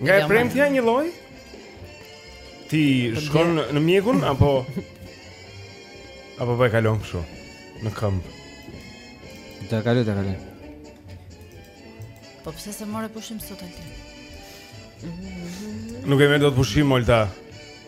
Nga e premtja një lloj? Ti shkon te mjeku, apo... Apo po e kalon kështu, në këmbë? Të kalon, të kalon. Po pse s'e more pushim sot Altin? Nuk e merr dot pushim, Olta.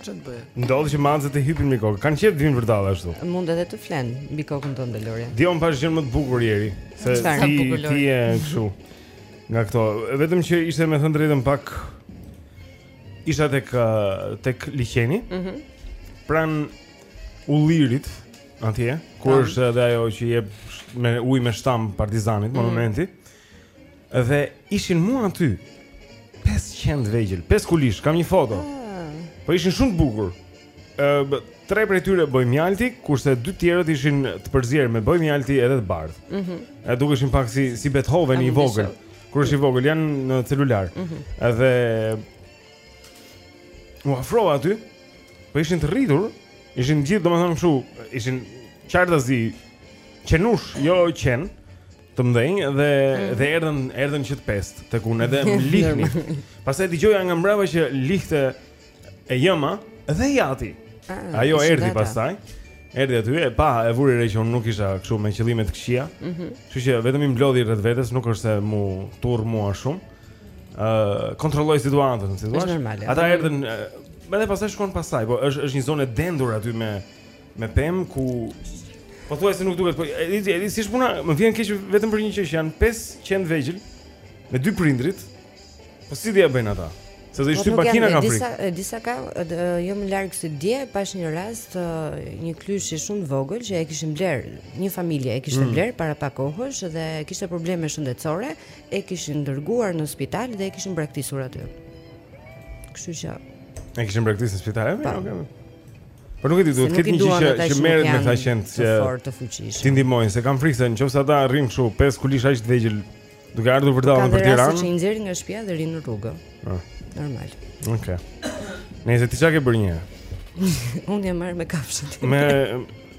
Ç'të bëj? Ndodh që macet të hypin mbi kokë. Kanë qejf të vinë vërdallë ashtu. Mund edhe të flenë mbi kokën tënde Lori. Dje unë pashë gjënë më të bukur njeri, se ti ti je kështu. Nga këto, vetëm që ishte me thënë drejtën pak isha tek tek liqeni. Mhm. Mm pranë ullirit atje, ku është edhe ajo që jep me ujë me shtambë partizanit mm -hmm. monumenti. Dhe ishin mu aty 5 qen të vegjël, 5 këlysh, kam një foto. Ah. Po ishin shumë të bukur. Ë tre prej tyre bojë mjalti, kurse dy të tjerët ishin të përzier me bojë mjalti edhe të bardhë. Ëh. Mm -hmm. Dukeshin pak si si Beethoven i vogël. Kur është i vogël i kam në celular. Ëh. Mm -hmm. Edhe u afrova aty. Po ishin të rritur, ishin të gjithë domethënë kështu, ishin qartazi qenush, jo qen. të mëdhenj dhe mm. dhe erdhën erdhën që të pestë tek unë edhe më lihnin. Pastaj dëgjoja nga mbrapa që lihte e ëma dhe i ati. Ah, Ajo erdhi pastaj. Erdhi aty e pa e vuri re që unë nuk isha kështu me qëllime të këqija. Ëh. Mm Kështu që vetëm i mblodhi rreth vetes, nuk është se m'u turr mua shumë. Ëh, uh, kontrolloi situatën, si thua? Ata erdhën edhe pastaj shkon pastaj, po është është një zonë e dendur aty me Me pemë ku pothuajse nuk duket, po e di, e di si është puna, më vjen keq vetëm për një gjë, janë 5 qen të vegjël me dy prindërit. Po si do ia bëjnë ata? Se do ishte po, makinat kam frikë. Disa disa ka jo më larg se dje pashë një rast një klysh shumë të vogël që e kishin blerë një familje e kishte mm. blerë para pak kohësh dhe kishte probleme shëndetësore e kishin dërguar në spital dhe e kishin braktisur aty. Kështu që e kishin braktisur në spital. Po. Po nuk e di, duhet të ketë një gjë që që merret me këta qenë të fortë të fuqishëm. Ti ndihmojnë se kam frikë se nëse ata rrinë kështu pesë këlysh aq të vegjël, duke ardhur vërdallë nëpër Tiranë. Ata që i nxjerrin nga shtëpia dhe rrinë në rrugë. Ëh. Ah. Normal. Okej. Okay. Nejse ti çka ke bërë një? Unë jam marrë me kafshët. Me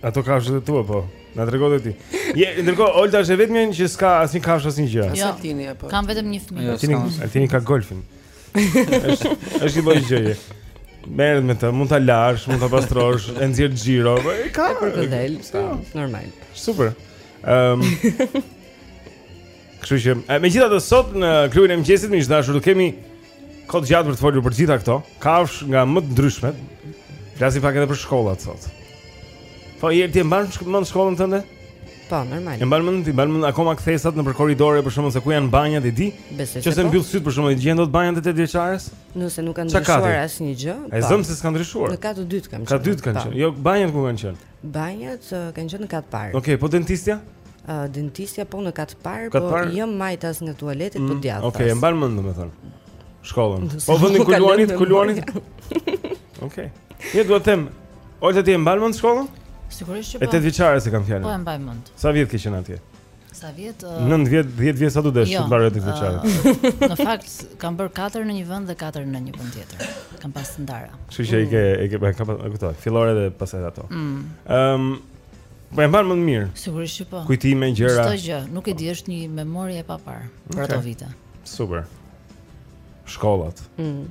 ato kafshët e tua po. Na trego dhe ti. Je, ndërkohë Olta është e vetmja që s'ka asnjë kafshë asnjë gjë. Jo, Altini apo. Kam vetëm një fëmijë. Jo, Altini, Altini ka golfin. Është një lloj gjëje. Merret me të, mund ta lash, mund ta pastrosh, e nxjerr xhiro, po e ka për të del, po, normal. Super. Ehm. Um, Kështu që, megjithatë sot në klubin e mëngjesit miq të dashur do kemi kohë të gjatë për të folur për të gjitha këto, kafshë nga më të ndryshmet. Flasim pak edhe për shkollat sot. Po ti e mban mend shkollën tënde? Po, normal. E mban mend, i mban mend akoma kthesat nëpër korridore për shembull se ku janë banjat e di? Besoj se. Nëse po. mbyll syt për shembull i gjen dot banjat e tetë vjeçares? Nëse nuk kanë ndryshuar asnjë gjë. Po. E zëm se s'ka ndryshuar. Në kat të dytë kanë qenë. Kat dytë kanë po. qenë. Jo, banjat ku kanë qenë? Banjat uh, kanë qenë në kat parë. Okej, po dentistja? Uh, dentistja po në kat parë, po par? jo majtas nga tualetet, po mm, po djathtas. Okej, e mban mend domethënë. Shkollën. Po vendin ku luanit, ku luanit. Okej. Okay. Ne duhet të them, Olta ti e mban mend shkollën? Sigurisht që po. E tetë vjeçares e kam fjalën. Po e mbaj mend. Sa vjet ke qenë atje? Sa vjet? Uh... 9 vjet, 10 vjet sa t'u desh jo, të mbaroje tetë vjeçaren. Uh, në fakt kam bër 4 në një vend dhe 4 në një vend tjetër. Kam pas të ndara. Kështu që i ke i ke kam pas kujtoj. Fillore dhe pastaj ato. Ëm mm. um, Po e mban mend mirë. Sigurisht që po. Kujtime gjëra. Çdo gjë, nuk e di, është një memorie e papar për okay. ato vite. Super. Shkollat. Mm.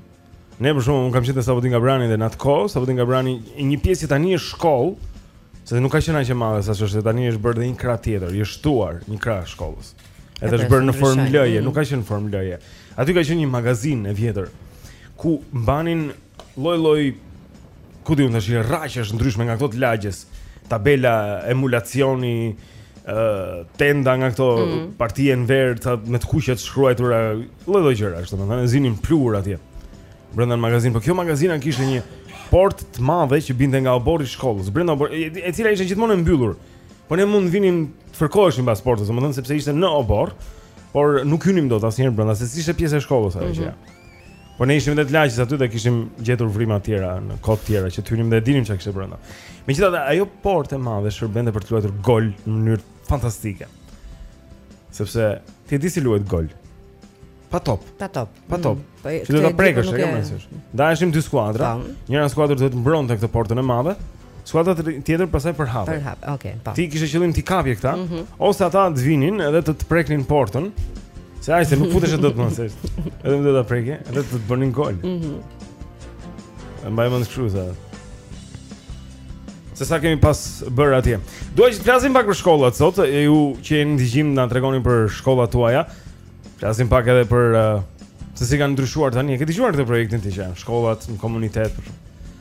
Ne për shembull un kam qenë te Sabaudin Gabrani dhe në atë kohë Sabaudin Gabrani një pjesë që tani është shkollë, sepse nuk ka qenë aq e madhe sa ç'është, tani është bërë dhe një krah tjetër, i është shtuar një krah shkollës. Edhe është bërë në formë L-je, mm. nuk ka qenë në formë L-je. Aty ka qenë një magazin e vjetër ku mbanin lloj-lloj ku di un tash rraqe të ndryshme nga këto të lagjes. Tabela emulacioni uh, tenda nga këto mm -hmm. partie në verë ta me të kuqe të shkruajtura lloj-lloj gjërash, domethënë zinin pluhur atje. Brenda në magazin, po kjo magazina kishte një port të madhe që binte nga oborri i shkollës, brenda obor, e, e cila ishte gjithmonë e mbyllur. Po ne mund vinim të fërkoheshim pas portës, domethënë sepse ishte në oborr, por nuk hynim dot asnjëherë brenda, se s'ishte pjesë e shkollës ajo mm -hmm. gjë. Mhm. Po ne ishim vetë të lagjes aty dhe kishim gjetur vrima të tjera në kohë të tjera që t'hynim dhe e dinim çka kishte brenda. Megjithatë, ajo portë e madhe shërbente për të luajtur gol në mënyrë fantastike. Sepse ti e di si luhet gol. Pa top. Pa top. Pa top. Mm, po, që do ta prekësh, e kam mësuar. Ndaheshim dy skuadra. Njëra skuadër duhet mbronte këtë portën e madhe. Skuadra tjetër pastaj përhapej. Përhapej, okay, po. Ti kishe qëllim t'i kapje këta, mm -hmm. ose ata të vinin edhe të të preknin portën. Se ai se nuk futesh dot me siguri. Edhe më do ta prekje, edhe të të bënin gol. Mhm. Mm Mbaj mend kështu sa. Se sa kemi pas bërë atje. Dua që të flasim pak për shkollat sot, e ju që jeni në dëgjim na tregoni për shkollat tuaja. Flasim pak edhe për uh, se si kanë ndryshuar tani. E ke dëgjuar këtë projektin ti që janë shkollat në komunitet për shembull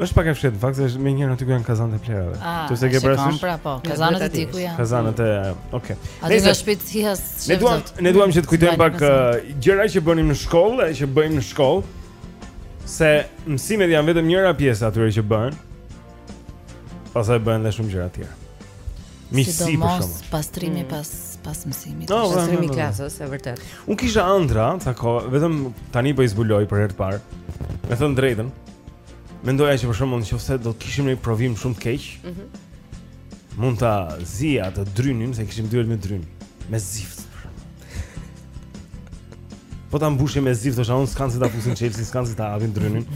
Është pak e fshehtë në fakt se është menjëherë aty ku janë kazanët e plehrave. Ah, ti s'e ke parasysh? Pra, po, kazanët e di ku janë. Kazanët e, okay. Atë nga shpia thjesht. Ne duam, ne duam që të kujtojmë pak uh, gjëra që bënim në shkollë, që bëjmë në shkollë. Se mësimet janë vetëm njëra pjesë e atyre që bëhen. Pastaj bëhen edhe shumë gjëra tjera. Misi, sidomos pastrimi pas pas mësimit. No, po, pastrimi i klasës, e vërtetë. Unë kisha ëndrra, sa kohë, vetëm tani po i zbuloj për herë të parë. Me thënë të drejtën. Mendoja që për shembull nëse do të kishim një provim shumë të keq. Mhm. Mm mund ta zija drynin se kishim dyer me dryn, me zift. Po ta mbushim me zift, është ajo s'kanë si ta fusin çelësin, s'kanë si ta hapin drynin.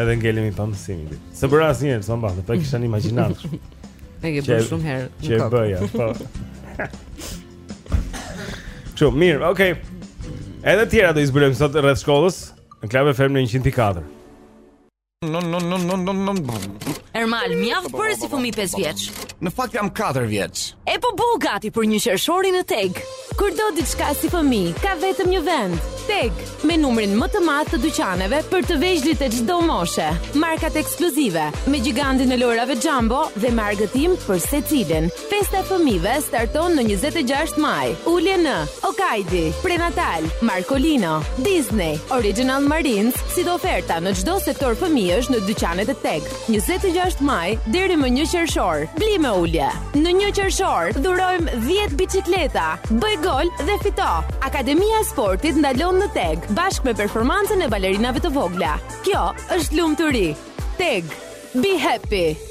Edhe ngelemi pa mësimin. S'e bëra asnjëherë, sa mbahet, po e kisha në imagjinatë. E ke bërë shumë herë. Që e bëja, po. Çu, mirë, okay. Edhe të tjera do i zbulojmë sot rreth shkollës në Club FM në 104. No no no no no no. Ermal, mjaft bëre si fëmijë 5 vjeç. Në fakt jam 4 vjeç. E po bëhu gati për një qershorin në Teg. Kur do diçka si fëmijë, ka vetëm një vend. Teg, me numrin më të madh të dyqaneve për të vegjlit e çdo moshe. Markat ekskluzive, me gjigantin e lojërave Jumbo dhe me argëtim për secilin. Festa e fëmijëve starton në 26 maj. Ulje në Okaidi, Prenatal, Marcolino, Disney, Original Marines, si dhe oferta në çdo sektor fëmijësh në dyqanet e Teg. 26 maj deri më 1 qershor. Bli me ulje. Në një qershor, dhurojmë 10 biçikleta. Bëj gol dhe fito! Akademia e Sportit ndalon në Teg, bashkë me performancën e balerinave të vogla. Kjo është lumturi. Teg, be happy!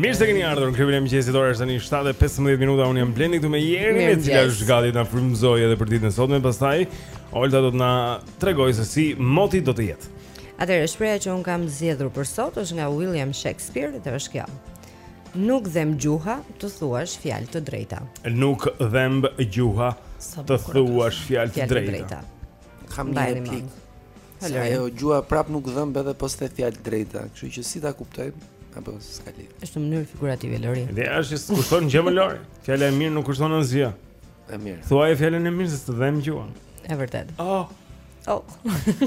Mirë se keni ardhur në klubin e mëngjesit. Ora është tani 7:15 minuta. Unë jam Blendi këtu me Jerin, e cila është gati të na frymëzojë edhe për ditën e sotme. Pastaj Olta do të na tregojë se si moti do të jetë. Atëherë shprehja që unë kam zgjedhur për sot është nga William Shakespeare dhe është kjo. Nuk dhemb gjuha të thuash fjalë të drejta. Nuk dhemb gjuha të thuash fjalë të drejta. Kam një replikë. Hello. Ajo gjuha prapë nuk dhemb edhe po s'the fjalë të drejta, kështu që si ta kuptoj? Apo s'ka lidhje. Është në mënyrë figurative Lori. Dhe s'të kushton gjë më Lori. Fjala e mirë nuk kushton asgjë. E mirë. Thuaj fjalën e mirë se s'të dhemb gjuha. E vërtetë. Oh. Oh.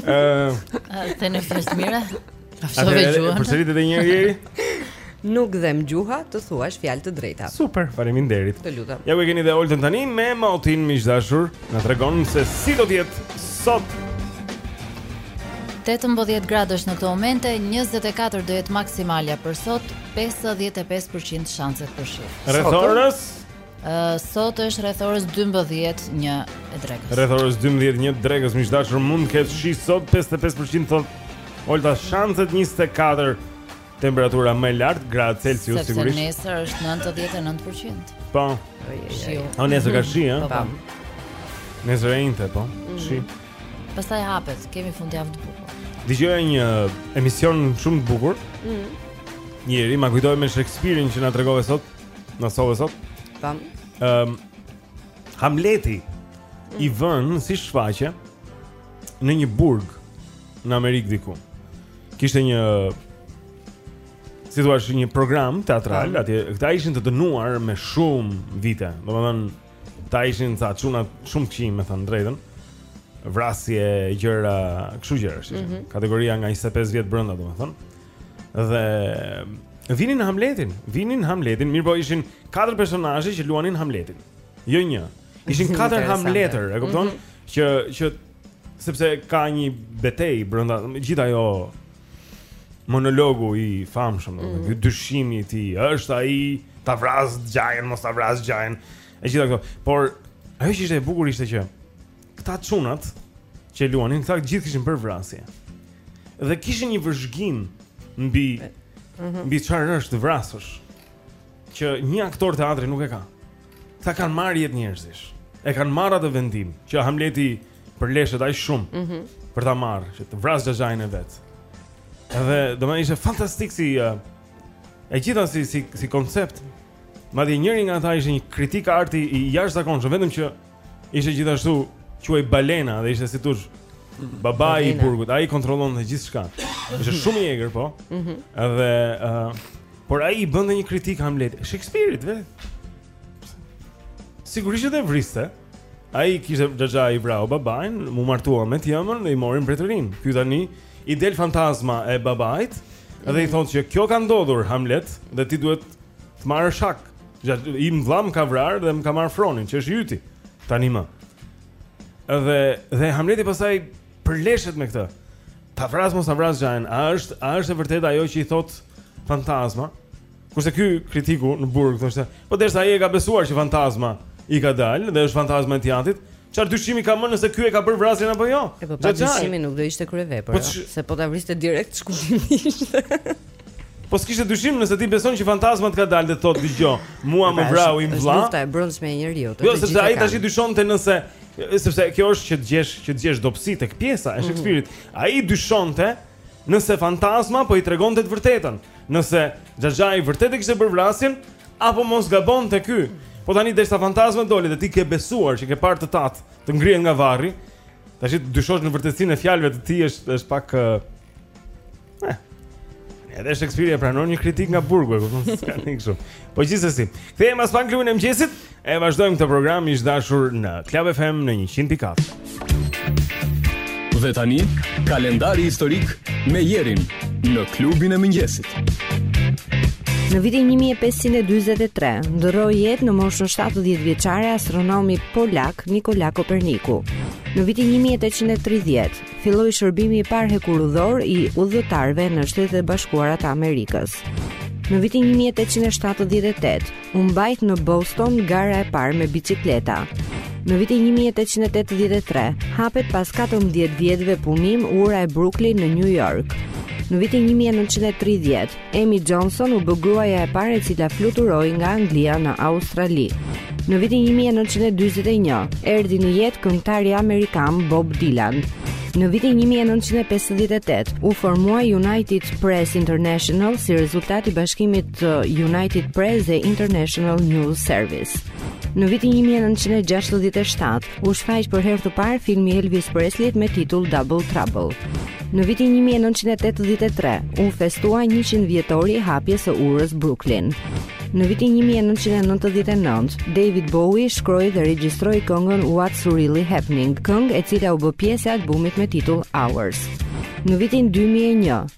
Ëh. Të në fjalë të mira. Kafshove gjuhën. Përsërite edhe një herë. Nuk dhemb gjuha të thuash fjalë të drejta. Super, faleminderit. Të lutem. Ja ku e keni dhe Oltën tani me motin, miq të dashur, na tregon se si do të jetë sot. 18 gradë është në këto momente, 24 do jetë maksimalja për sot, 55% shanset për shi. Rreth orës Uh, sot është rreth orës 12:00 një e drekës. Rreth orës 12:00 një e drekës, miq të dashur mund të ketë shi sot 55% thotë Olta shanset. 24 temperatura më e lartë gradë Celsius sigurisht. Sepse nesër është 99%. Po. Shiu. A nesër ka shi, ëh? Po. Nesër e enjte, po. Mhm. Shi. Pastaj hapet, kemi fundjavë të bukur. Dëgjova një emision shumë të bukur. Mhm. Njëri, ma kujtove me Shakespeare-in që na tregove sot. Mhm Na solle sot Tam um, Hamleti mm. I vënë si shfaqje Në një burg Në Amerikë diku Kishte një Si të thuash një program teatral mm. atje, Këta ishin të dënuar me shumë vite Domethënë Këta ishin ca çuna shumë të këqij me thënë të drejtën Vrasje, gjëra, kështu gjërash mm -hmm. Kategoria nga 25 vjet brenda domethënë Dhe vinin Hamletin, vinin Hamletin, mirëpo ishin katër personazhe që luanin Hamletin. Jo një. Ishin katër Hamletër, e kupton? Mm -hmm. Që që sepse ka një betejë brenda gjithë ai monologu i famshëm, mm -hmm. dyshimi i tij, është ai ta vras xhajën, mos ta vras xhajën. E të gjitha këto. Por ajo që ishte e bukur ishte që Këta çunat që luanin, këta të gjithë kishin për vrasje. Dhe kishin një vëzhgim mbi mhm. mbi çfarë është të vrasësh që një aktor teatri nuk e ka. Këta kanë marrë jetë njerëzish. E kanë marrë atë vendim që Hamleti përleshet aq shumë. Mhm. Mm për ta marrë, që të vrasë xhaxhanë e vet. Edhe domethënë ishte fantastike si uh, e gjitha si si si koncept. Madje njëri nga ata ishte një kritik arti i jashtëzakonshëm, vetëm që Ishte gjithashtu quhej balena dhe ishte si të thuash babai i burgut, ai kontrollonte gjithçka. Ishte shumë i egër, po. Ëh. Mhm. Dhe ëh, uh, por ai i bënte një kritikë Hamletit, Shakespeare-it vetë. Sigurisht edhe vriste. Ai kishte xhaxhai i vrau babain, iu martua me të ëmën dhe i mori mbretërinë. Ky tani i del fantazma e babait dhe i mhm. thotë që kjo ka ndodhur Hamlet dhe ti duhet të marrësh hak Gjatë im vëlla më ka vrarë dhe më ka marrë fronin që është yti tani më. Dhe dhe Hamleti pastaj përleshet me këtë. Ta vras mos ta vras xhajën, a është a është e vërtetë ajo që i thotë fantazma? Kurse ky kritiku në burg thoshte, po derisa ai e ka besuar që fantazma i ka dalë dhe është fantazma e të atit, Çfarë dyshimi ka më nëse ky e ka bërë vrasjen apo jo? E po pa dyshimin nuk do ishte kryevepër, po jo? se po ta vriste direkt shkurtimisht. Po s'kishte dyshim nëse ti beson që fantazma të ka dalë dhe thotë dëgjo, mua më pra, vrau im vëlla. Lufta e brendshme e njeriut, të gjithë. Jo, sepse ai tashi dyshonte nëse sepse kjo është që të gjesh, që të gjesh dobësi tek pjesa e mhm. Shakespeare-it. Ai dyshonte nëse fantazma po i tregonte të vërtetën. Nëse xhaxhai vërtet e kishte bërë vrasjen apo mos gabonte ky. Po tani derisa fantazma doli dhe ti ke besuar që ke parë të tat të ngrihet nga varri, pastaj të dyshosh në vërtetësinë e fjalëve të tij është është pak eh. Edhe Shakespeare e pranon një kritikë nga burgu, e kupton? S'ka ne kështu. Po gjithsesi, kthehemi pas pak në klubin e mëngjesit, E vazhdojmë këtë program miq të dashur në Club FM në 100.4. Dhe tani, kalendari historik me Jerin në klubin e mëngjesit. Në vitin 1543, ndërroi jetë në moshën 70 vjeçare astronomi polak Nikola Koperniku. Në vitin 1830, filloi shërbimi i parë hekurudhor i udhëtarëve në Shtetet e Bashkuara të Amerikës. Në vitin 1878, U mbajt në Boston gara e parë me biçikleta. Në vitin 1883, hapet pas 14 vjetëve punime ura e Brooklyn në New York. Në vitin 1930, Amy Johnson u bë gruaja e parë e cila fluturoi nga Anglia në Australi. Në vitin 1941, erdhi në jetë këngëtari amerikan Bob Dylan. Në vitin 1958, u formua United Press International si rezultat i bashkimit të United Press dhe International News Service. Në vitin 1967 u shfaq për herë të parë filmi i Elvis Presley me titull Double Trouble. Në vitin 1983 u festua 100 vjetori i hapjes së urës Brooklyn. Në vitin 1999, David Bowie shkroi dhe regjistroi këngën What's Really Happening, këngë e cila u bë pjesë e albumit me titull Hours. Në vitin 2001,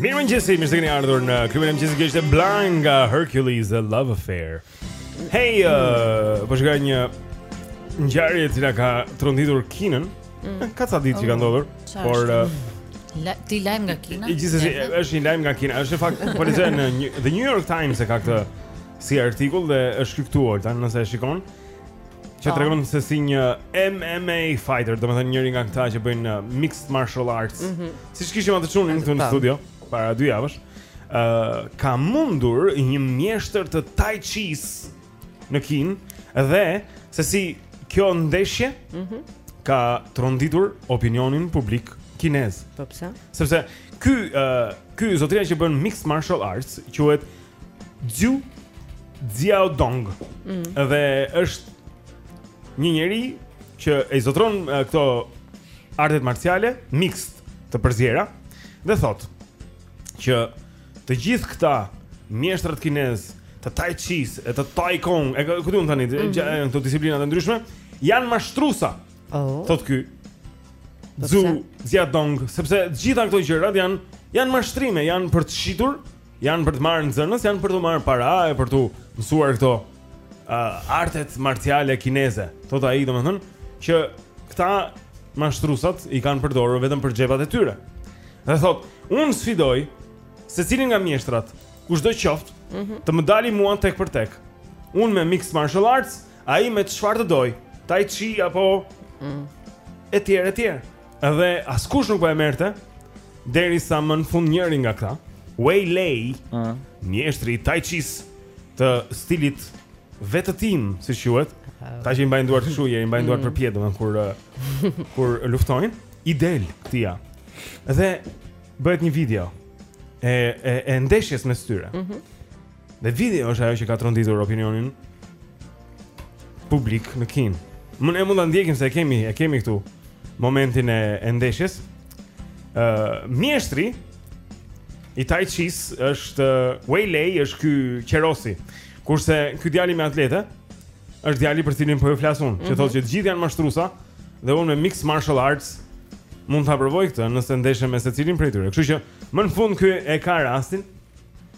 Mirëmëngjesi, mirë se keni ardhur në klubin e mëngjesit, kjo është Blind nga Hercules and Love Affair Hey, uh, po shikoj një ngjarje e cila ka tronditur Kinën. Mm. Ka ca ditë që ka oh. ndodhur, por uh, La, ti lajm nga Kina? Gjithsesi është një lajm nga Kina. Është në fakt po lexoj në The New York Times e ka këtë si artikull dhe është këtu Olta, nëse e shikon. Që po. tregon se si një MMA fighter, domethënë njëri nga këta që bëjnë uh, mixed martial arts. Mm -hmm. Siç kishim atë çunin këtu në po. studio. para dy javësh, ë uh, ka mundur një mjeshtër të Tai Chi-së në Kinë dhe se si kjo ndeshje mm -hmm. ka tronditur opinionin publik kinez. Po pse? Sepse ky uh, ky zotëria që bën mixed martial arts quhet Xu Xiaodong. Mm -hmm. Dhe është një njeri që i zotëron uh, këto artet marciale mixed të përziera dhe thot që të gjithë këta mjeshtrat kinezë të tai chi-së e të tai kong, e ku di unë tani, mm -hmm. këto disiplina të ndryshme, janë mashtrusa. Oh. Thot ky. Po Xu Xiaodong, sepse të gjitha këto gjërat janë janë mashtrime, janë për të shitur Janë për të marrë nxënës, janë për të marrë para e për të mësuar këto uh, artet marciale kineze. Thot ai, domethënë, që këta mashtrusat i kanë përdorur vetëm për xhepat e tyre. Dhe thot, unë sfidoj secilin nga mjeshtrat, kushdo qoftë, mm -hmm. të më dalë mua tek për tek. Unë me mixed martial arts, ai me çfarë të dojë, tai chi apo mm. etj etj. Dhe askush nuk po e merrte derisa më në fund njëri nga këta, Wei Lei, ëh, uh. mjeshtri i Tai Chi-së të stilit vetëtim, siç quhet, ta që i mbajnë duart kështu, i mbajnë duart mm. përpjetë, domethënë kur uh, kur luftojnë, i del këtij. Dhe bëhet një video e e, e ndeshjes mes tyre. Mhm. Mm Dhe video është ajo që ka tronditur opinionin publik në Kinë. Mund ne mund ta ndjekim se e kemi, e kemi këtu momentin e, e ndeshjes. Ë, uh, mjeshtri i Tai Chi-së është Wei Lei, është ky qerosi. Kurse ky djali me atlete është djali për cilin po ju flas unë, mm -hmm. që mhm. thotë që të gjithë janë mashtrusa dhe unë me mixed martial arts mund ta provoj këtë nëse ndeshem me secilin prej tyre. Kështu që më në fund ky e ka rastin.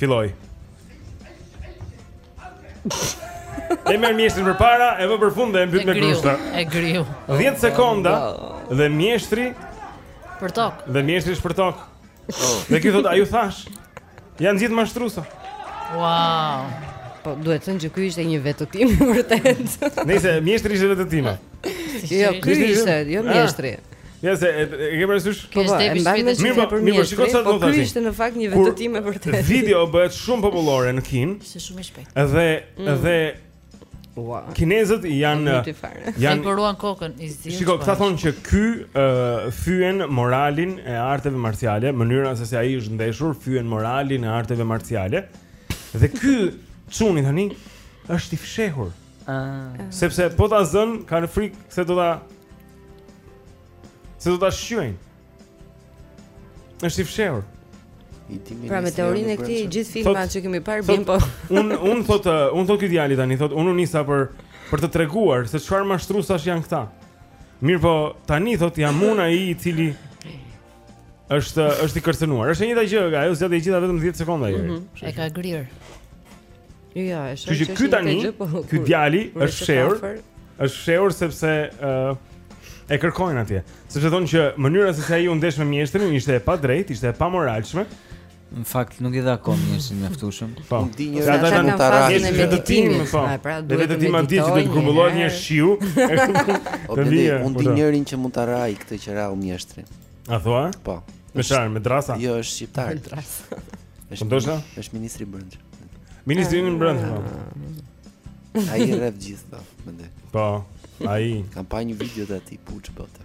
Filloi. E merr mjeshtrin përpara, e vë përfund dhe e mbyt me grushta. E griu. 10 sekonda dhe mjeshtri përtokë. Dhe mjeshtri është përtokë. Oh. Dhe ky thot, a ju thashë? Janë gjithë mashtrusa. Wow. Po duhet thënë që ky ishte një vetëtimë e vërtetë. Nëse mjeshtri ishte vetëtima. Jo, ky ishte, jo ah. mjeshtri. Ja se e ke parasysh? Po, po, e mban me shumë për mirë. Mirë, shiko çfarë do të thotë. Ky ishte në fakt një vetëtimë e vërtetë. Video bëhet shumë popullore në Kinë. Ishte shumë i shpejtë. Dhe mm. dhe Ua. Kinezët janë janë përuan kokën i zi. Shiko, këta thonë që ky uh, fyen moralin e arteve marciale, mënyra se si ai është ndeshur, fyen moralin e arteve marciale. Dhe ky çuni tani është i fshehur. Ah. Sepse po ta zënë kanë frikë se do ta Se do ta shqyejnë. Është i fshehur. Pra me teorinë e këtij gjithë filmat që kemi parë bën po. Un un thot un thot ky djali tani thot un u nisa për për të treguar se çfarë mashtrusash janë këta. Mirëpo tani thot jam un ai i cili Është është i kërcënuar. Është e njëjta gjë, ajo zgjat e gjitha vetëm 10 sekonda Jeri. Mm -hmm. E ka grirë. Jo, ja, është. Kështu që ky tani, po, ky djali është fshehur. Është fshehur sepse ë uh, e kërkojnë atje. Sepse thonë që mënyra se si ai u ndesh me mjeshtrin ishte e padrejtë, ishte e pamoralshme. Në fakt nuk i dha kohë mjeshtrit mjaftueshëm. Po. Unë di një rrugë, mund ta rrahë në meditim, po. Pra, dhe vetë ti madje që do të grumbullohet një shiu. O Blendi, unë di njërin që mund ta rrahë këtë që rrahu mjeshtrin. A thua? Po. Me çfarë? Me dërrasa? Jo, është shqiptar. Dërrasa. Është ndoshta? Është ministri i brendshëm. Ministri i brendshëm. Po. Ai rreh gjithë ta, mendoj. Po. Ai, kam pa një video të atij puç botë.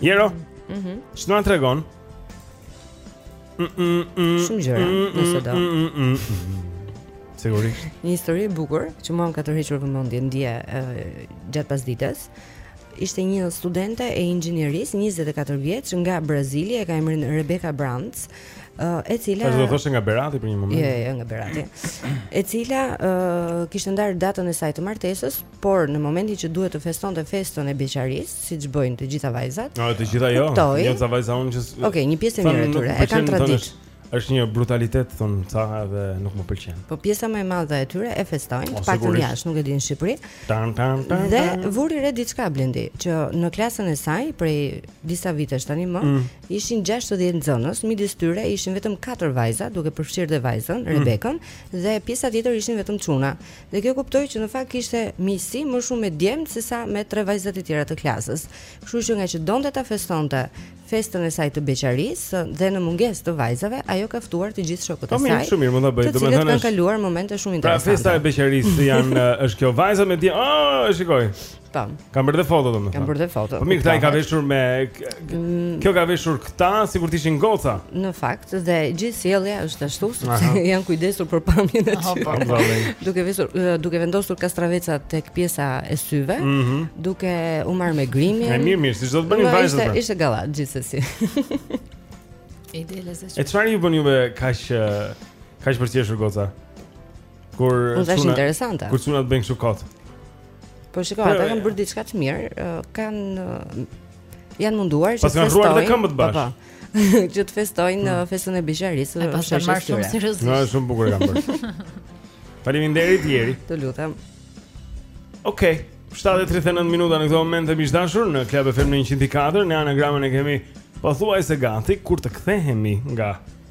Jeri. Mhm. Mm Çfarë na tregon? Shumë gjëra, nëse do. Sigurisht. Një histori e bukur që mua më ka tërhequr vëmendjen dje gjatë pasdites. Ishte një studente e inxhinierisë 24 vjeç nga Brazili, e ka emrin Rebecca Brands, e cila Thashë do të thoshe nga Berati për një moment? Jo, jo, jo, nga Berati. E cila kishte ndarë datën e saj të martesës por në momentin që duhet të festonte festën e beqarisë, siç bëjnë të gjitha vajzat. Jo, të gjitha jo. Kuptoi. Njoh ca vajza unë që s- Okej, okay, një pjesë e Thonë, mirë e nuk tyre, më e pëlqen, kanë thonë, traditë. është- Është një brutalitet thon ca edhe nuk më pëlqen. Po pjesa më e madhe e tyre e festojnë, Po, të paktën sigurisht. jashtë, nuk e di në Shqipëri. Tan tan tan. Dhe tan. vuri re diçka Blendi, që në klasën e saj prej disa vitesh tani më, Mm. ishin 60 nxënës, midis tyre ishin vetëm 4 vajza, duke përfshirë dhe vajzën, Mm. Rebekën, dhe pjesa tjetër ishin vetëm çuna. Dhe kjo kuptoi që në fakt kishte miqësi më shumë me djemtë sesa me tre vajzat e tjera të klasës. Kështu që ngaqë donte ta festonte festën e saj të beqarisë dhe në mungesë të vajzave, ajo ka ftuar të gjithë shokët e saj. Po mirë, shumë mirë, mund ta bëjë. Domethënë, ata kanë kaluar momente shumë interesante. Pra festa e beqarisë janë është kjo vajza me djem. Ah, shikoji. Po. Ka bërë dhe foto domethënë. Ka bërë dhe foto. Po mirë, këta i ka veshur me mm. Kjo ka veshur këta sikur të ishin goca. Në fakt dhe gjithë sjellja është ashtu sepse janë kujdesur për pamjen e tyre. Po, po, po. Duke veshur duke vendosur kastraveca tek pjesa e syve, mhm. duke u marrë me grimin. Është mirë, mirë, siç do të bënin vajzat. Ishte ishte gallat gjithsesi. Ide lezet. E çfarë ju bën juve kaq kaq për të qeshur goca? Kur Mund të jetë interesante. Kur çunat bëjnë kështu kot. Po shikoji, ata kanë bërë diçka të mirë, kanë janë munduar që të festojnë. Paskan rruar dhe këmbët bash. Po, po. që të festojnë hmm. festën e beqarisë. E paskan marrë shumë seriozisht. Është shumë bukur kanë bërë. Faleminderit Jeri. Të lutem. Okej. Okay. 7:39 minuta në këto momente miq të dashur në Club FM në 100.4 ne anagramën e kemi pothuajse gati kur të kthehemi nga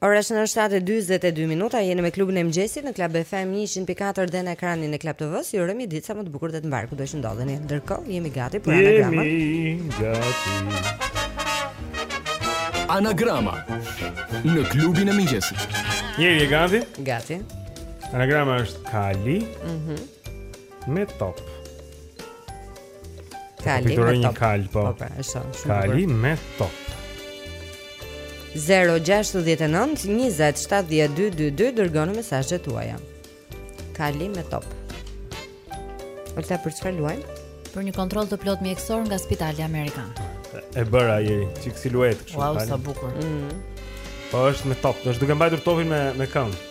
Ora është 7:42 minuta, jeni me klubin e mëngjesit në Club FM 104 dhe në ekranin e Club TV-së. Ju uroj një ditë sa më të bukur dhe të mbarë kudo të ndodheni. Ndërkohë jemi gati për anagramën. Jemi gati. Anagrama në klubin e mëngjesit. Eri je gati? Gati. Anagrama është Kali. Mhm. Mm me top. Kali me top. Një kal, po. Po, e shoh. Kali me top. 0-69-20-7-12-22 Dërgoni mesazhet tuaja Kali me top Olta për çfarë luajmë? Për një kontrol të plot mjekësor nga spitali Amerikan E bëra një çikë siluetë kështu Wow, sa bukur mm -hmm. Po është me top, është duke mbajtur topin me, me këmbë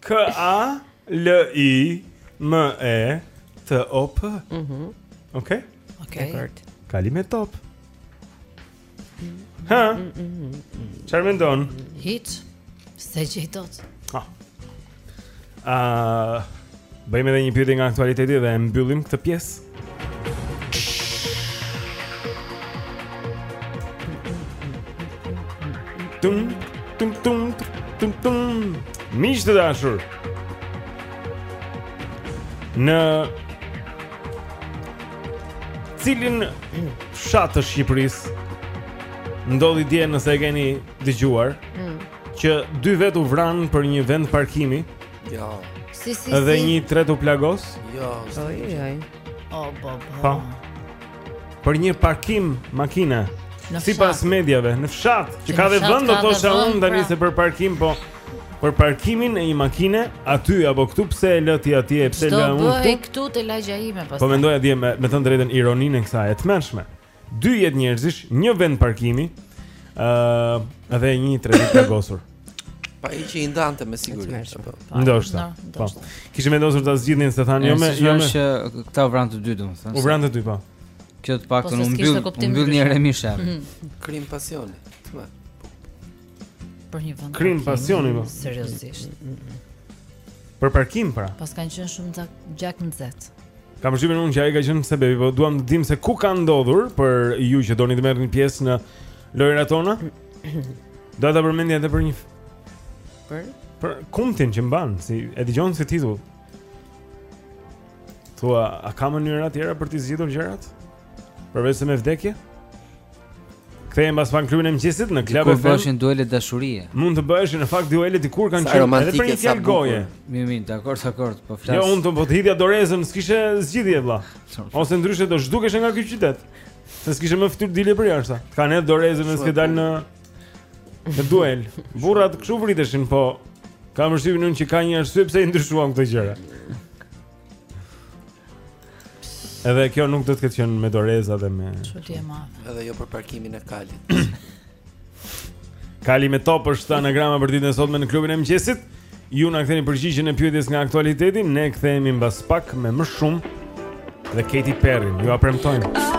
K A L I M E T O P. Mhm. Okej. Okej. Dakor. Kali me top. Ha. Çfarë mendon? Hiç. S'e gjej dot. Ah. Ah. Bëjmë edhe një pyetje nga aktualiteti dhe e mbyllim këtë pjesë. Tum tum tum tum tum. Miq të dashur. Në cilin fshat të Shqipërisë ndodhi dje nëse e keni dëgjuar mm. që dy veta u vranë për një vend parkimi Jo. Si si si. Edhe një i tretë u plagos? Jo. Oj oj. O po po. Po. Për një parkim makine. Sipas mediave, në fshat, që ka dhe vend do thosha unë tani pra. se për parkim po për parkimin e një makine aty apo këtu pse e lë ti atje pse e lë unë këtu? Do bëj këtu te lagja ime pastaj. Po mendoja dje me, me të drejtën ironinë e kësaj e tmerrshme. Dy jetë njerëzish, një vend parkimi, ë uh, dhe një i tretë i plagosur. Po ai që i ndante me siguri. Po. Ndoshta. Po. Kishin vendosur ta zgjidhnin se thanë jo më jo me që këta u vranë të dy domethënë. U vranë të dy po. Kjo të paktën po, u mbyll, u mbyll një remi shef. Mhm. Krim pasioni. Për një vend. Krim pasioni po. Seriozisht. Mm, mm, mm, për parkim pra. Paskan qenë shumë të gjaknxehtë. Kam përshtypjen unë që ai ka qenë sebebi, po duam të dimë se ku ka ndodhur për ju që doni të merrni pjesë në lojërat tona. Do ta përmendja edhe për një për për kumtin që mban, si e dëgjon si titull. Thua, a ka mënyra të tjera për të zgjidhur gjërat? Përveçse me vdekje? Kthehem pas pak, klubin e mëngjesit në Club FM. Kur duelet dashurie. Mund të bëhesh në fakt duelet dikur kanë qenë edhe për një fjalë goje. Mirë, mirë, dakor, dakor, po flas. Jo, unë të po të hidhja dorezën, s'kishe zgjidhje vëlla. Ose ndryshe do zhdukesh nga ky qytet. Se s'kishe më fytyrë dilje përjashta. Kanë hedhur dorezën, s'ke dalë në në duel. Burrat kshu vriteshin, po kam përshtypjen unë që ka një arsye pse i ndryshuam këto gjëra. Edhe kjo nuk do të ketë qenë me doreza dhe me çudi e madh. Edhe jo për parkimin e kalit. Kali me top është anagrama për ditën e sotme në klubin e mëngjesit. Ju na ktheni përgjigjen e pyetjes nga aktualiteti, ne kthehemi mbas pak me më shumë dhe Katy Perry. Ju a premtojmë. Oh.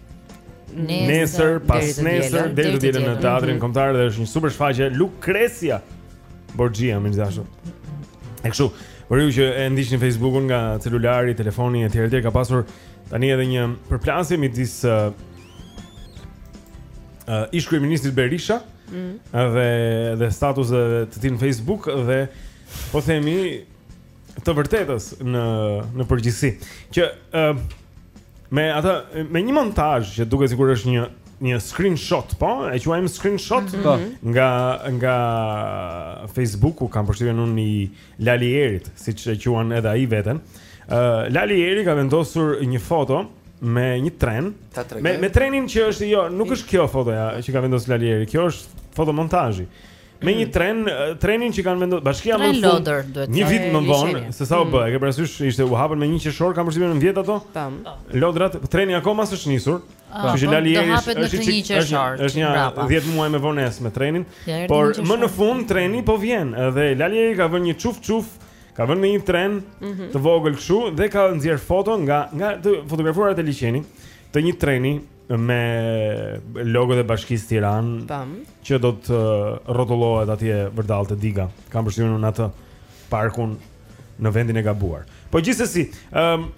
Nesër, pas nesër, deri të dielën në teatrin mhm. kombëtar dhe është një super shfaqje Lucrecia Borgia, më thashë. E kështu, për ju që e ndiqni Facebookun nga celulari, telefoni etj etj ka pasur tani edhe një përplasje midis ë uh, uh, ish kryeministrit Berisha mm. dhe dhe statuset e tij në Facebook dhe po themi të vërtetës në në përgjithësi që ë uh, me atë me një montazh që duket sikur është një një screenshot, po, e quajmë screenshot mm -hmm. nga nga Facebooku kam përshtypjen unë i Lali Erit, siç e quan edhe ai veten. ë uh, Lali Eri ka vendosur një foto me një tren. Me me trenin që është jo, nuk është kjo fotoja që ka vendosur Lali Eri, kjo është fotomontazhi. Me një tren, trenin që kanë vendosur bashkia më në fund. Një vit më vonë, se sa u mm. bë, e ke parasysh ishte u hapën me një qershor, kam përshtypjen unë vjet ato. Tam. Lodrat, treni akoma s'është nisur. Ah, Kështu që po, Lali Eri është është një qershor. Është një 10 muaj me vonesë me trenin. Por më në fund treni po vjen dhe Lali Eri ka vënë një çuf çuf Ka vënë një tren mhm. të vogël kështu dhe ka nxjerr foto nga nga fotograf, foto e liqenit të një treni me logo të bashkisë Tiranë Tam. që do të uh, rrotullohet atje vërdallë te diga. Kam përshtypjen unë atë parkun në vendin e gabuar. Po gjithsesi, ëm um,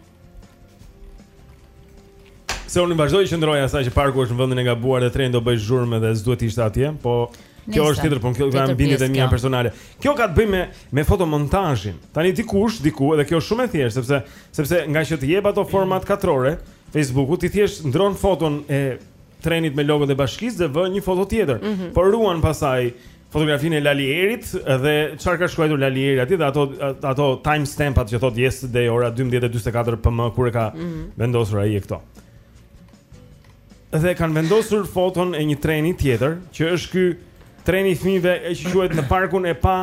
Se unë vazhdoj t'i qëndroj asaj që parku është në vendin e gabuar dhe treni do bëj zhurmë dhe s'duhet ishte atje, po kjo është tjetër punë, këto janë bindjet e mia personale. Kjo ka të bëjë me me fotomontazhin. Tani dikush, diku, edhe kjo është shumë e thjeshtë sepse sepse ngaqë të jep ato format katrore, Facebookut ti thjesht ndron foton e trenit me logon e bashkisë dhe vë një foto tjetër. Mm -hmm. Por ruan pastaj fotografinë e Lali Erit dhe çfarë ka shkruajtur Lali Eri atje dhe ato ato timestampat që thotë yesterday ora 12:44 pm kur e ka mm -hmm. vendosur ai e këto. Dhe kanë vendosur foton e një treni tjetër që është ky treni i fëmijëve e që quhet në parkun e pa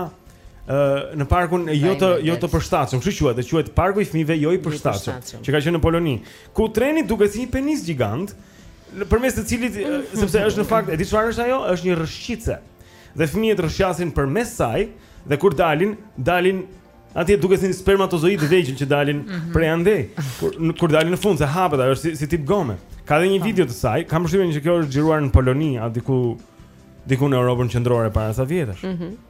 në parkun jo të jo të përshtatshëm, kështu quhet, e quhet parku i fëmijëve jo i përshtatshëm, që ka qenë në Poloni. Ku treni duket si një penis gjigand, përmes të cilit sepse është në fakt, e di çfarë është ajo? Është një rrëshqice. Dhe fëmijët rrëshqasin përmes saj dhe kur dalin, dalin atje duken si spermatozoidë të vegjël që dalin mm -hmm. prej andej kur, kur dalin në fund, se hapet, ajo është si, si tip gome Ka dhe një po. video të saj, kam përshtypjen që kjo është xhiruar në Poloni A diku diku në Europën qendrore para sa vjetësh. Mhm. Mm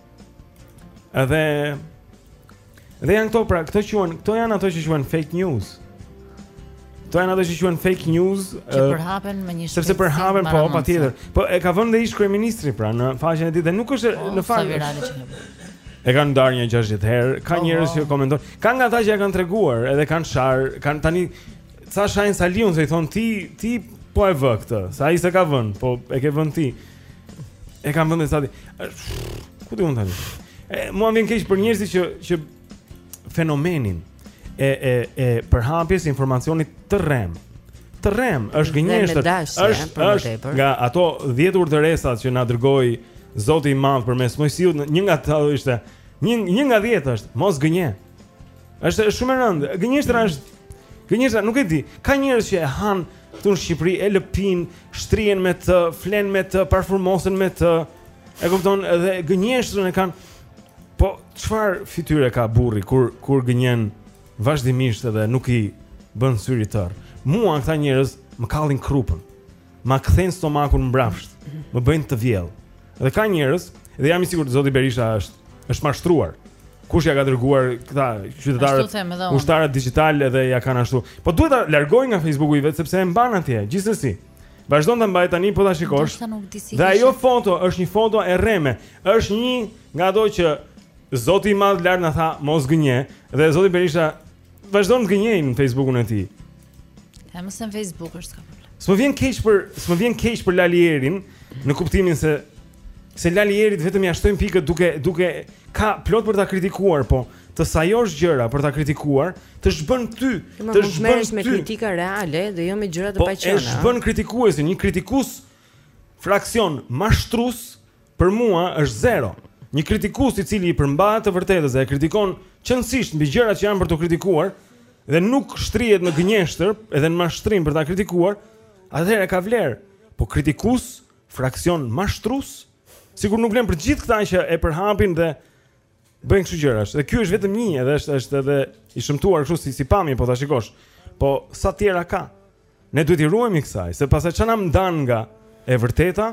Edhe dhe janë këto pra, këto quhen, këto janë ato që quhen fake news. Këto janë ato që quhen fake news, që uh, përhapen me një shpresë. Sepse përhapen po, patjetër. Po e ka vënë edhe ish kryeministri pra në faqen e tij dhe nuk është oh, në fakt. E kanë ndarë një 60 herë, ka oh, njerëz oh. që komentojnë. Ka nga ata që e kanë treguar, edhe kanë sharë, kanë tani Ca shajnë Saliun se i thonë ti ti po e vë këtë, se ai s'e ka vënë, po e ke vënë ti. E kanë vënë sa ti. Ku ti mund tani? E mua më vjen keq për njerëzit që që fenomenin e e e përhapjes informacionit të rremë. Të rremë, është gënjeshtër. Është është nga ato 10 urdhëresat që na dërgoi Zoti i Madh përmes Mojsiut, një nga ato ishte një një nga 10 është mos gënje. Është shumë e rëndë. Gënjeshtra është gënjeshtra, nuk e di. Ka njerëz që e hanë këtu në Shqipëri e lëpin, shtrihen me të, flenë me të, parfumosen me të. E kupton edhe gënjeshtrën e kanë. Po çfarë fytyre ka burri kur kur gënjen vazhdimisht edhe nuk i bën syri tërr. Mua këta njerëz më kallin krupën. Ma kthejnë stomakun mbrapsht. Më bëjnë të vjell. Dhe ka njerëz, dhe jam i sigurt zoti Berisha është është mashtruar. Kush ia ka dërguar këta qytetarët? Ushtarët digjitalë edhe ia kanë ashtu. Po duhet ta largojë nga Facebooku i vet sepse e mban atje. Gjithsesi, vazhdon ta mbajë tani po ta shikosh. Dhe ajo foto është një foto e rreme. Është një nga ato që Zoti i Madh lart na tha mos gënje dhe Zoti Berisha vazhdon të gënjejë në Facebookun e tij. Ja mos në Facebook është ka problem. S'më vjen keq për, s'më vjen keq për Lali Erin në kuptimin se se Lali Erit vetëm ia shtojnë pikët duke duke ka plot për ta kritikuar, po të sajosh gjëra për ta kritikuar, të zhbën ty, të zhbën me kritika reale dhe jo me gjëra të po, paqena. Po e zhbën kritikuesin, një kritikus fraksion mashtrues Për mua është zero. Një kritikus i cili i përmbahet të vërtetës dhe e kritikon qenësisht mbi gjërat që janë për t'u kritikuar dhe nuk shtrihet në gënjeshtër edhe në mashtrim për ta kritikuar, atëherë ka vlerë. Po kritikus, fraksion mashtrues, sikur nuk vlen për gjithë këta që e përhapin dhe bëjnë kështu gjërash. Dhe ky është vetëm një, edhe është është edhe i shëmtuar kështu si si pamje po ta shikosh. Po sa tjera ka? Ne duhet t'i ruhemi kësaj, se pastaj çfarë na ndan nga e vërteta,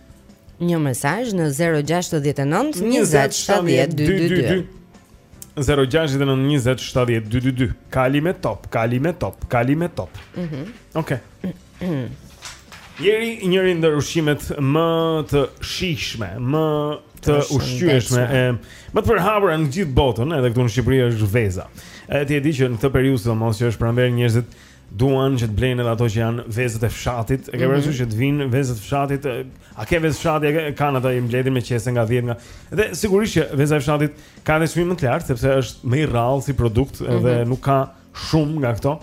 Një mesazh në 069 20 70 222. 069 20 70 222. Kali me top, kali me top, kali me top. Mhm. Mm Okej. Okay. Jeri, njëri ndër ushqimet më të shijshme, më të ushqyeshme e më të përhapura në gjithë botën, edhe këtu në Shqipëri është veza. E ti e di që në këtë periudhë sidomos që është pranverë njerëzit duan që të blejnë edhe ato që janë vezët e fshatit. E ke mhm. parasysh mm -hmm. që të vijnë vezët e fshatit? A ke vezë fshati? A kanë ata i mbledhin me qese nga 10 nga. Dhe sigurisht që veza e fshatit ka edhe çmim më të lartë sepse është më i rrallë si produkt edhe mm -hmm. nuk ka shumë nga këto.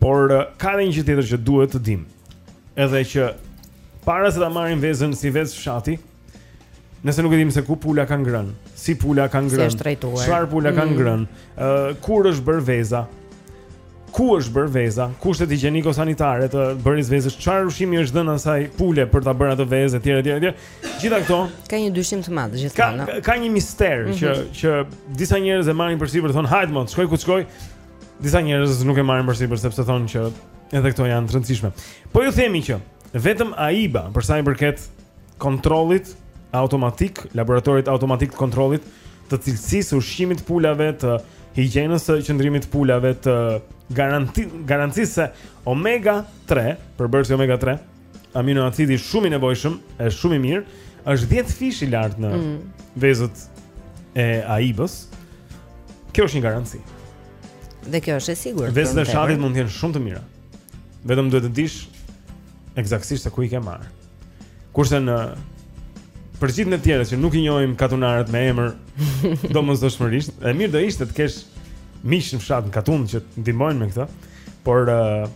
Por ka edhe një gjë tjetër që duhet të dim. Edhe që para se ta marrin vezën si vezë fshati, Nëse nuk e dimë se ku pula ka ngrënë, si pula ka ngrënë, çfarë pula ka mm. ngrënë, mm. uh, kur është bërë veza, ku është bërë veza, kushtet higjieniko-sanitare të bërjes së vezës, çfarë ushqimi është dhënë asaj pule për ta bërë atë vezë etj etj etj. Gjithë ato ka një dyshim të madh gjithmonë. Ka, ka një mister mm -hmm. që mhm. që disa njerëz e marrin përsipër thonë hajt mo, shkoi ku shkoi. Disa njerëz nuk e marrin përsipër sepse thonë që edhe këto janë të rëndësishme. Po ju themi që vetëm AIBA për sa i përket kontrollit automatik, laboratorit automatik të kontrollit të cilësisë së ushqimit të pulave, të higjienës së qëndrimit të pulave, të garanti, garancisë se omega 3, përbërësi omega 3, aminoacidi shumë i nevojshëm, e shumë i mirë, është 10-fish i lartë në mm. vezët e AIBA-s. Kjo është një garanci. Dhe kjo është e sigurt. Vezët e fshatit mund të jenë shumë të mira. Vetëm duhet të dish ekzaktësisht se ku i ke marrë. Kurse ne, për gjithë ne të tjerët që nuk i njojmë katunarët me emër domosdoshmërisht, e mirë do ishte të kesh miq në fshat, në katund që të ndihmojnë me këta, por uh,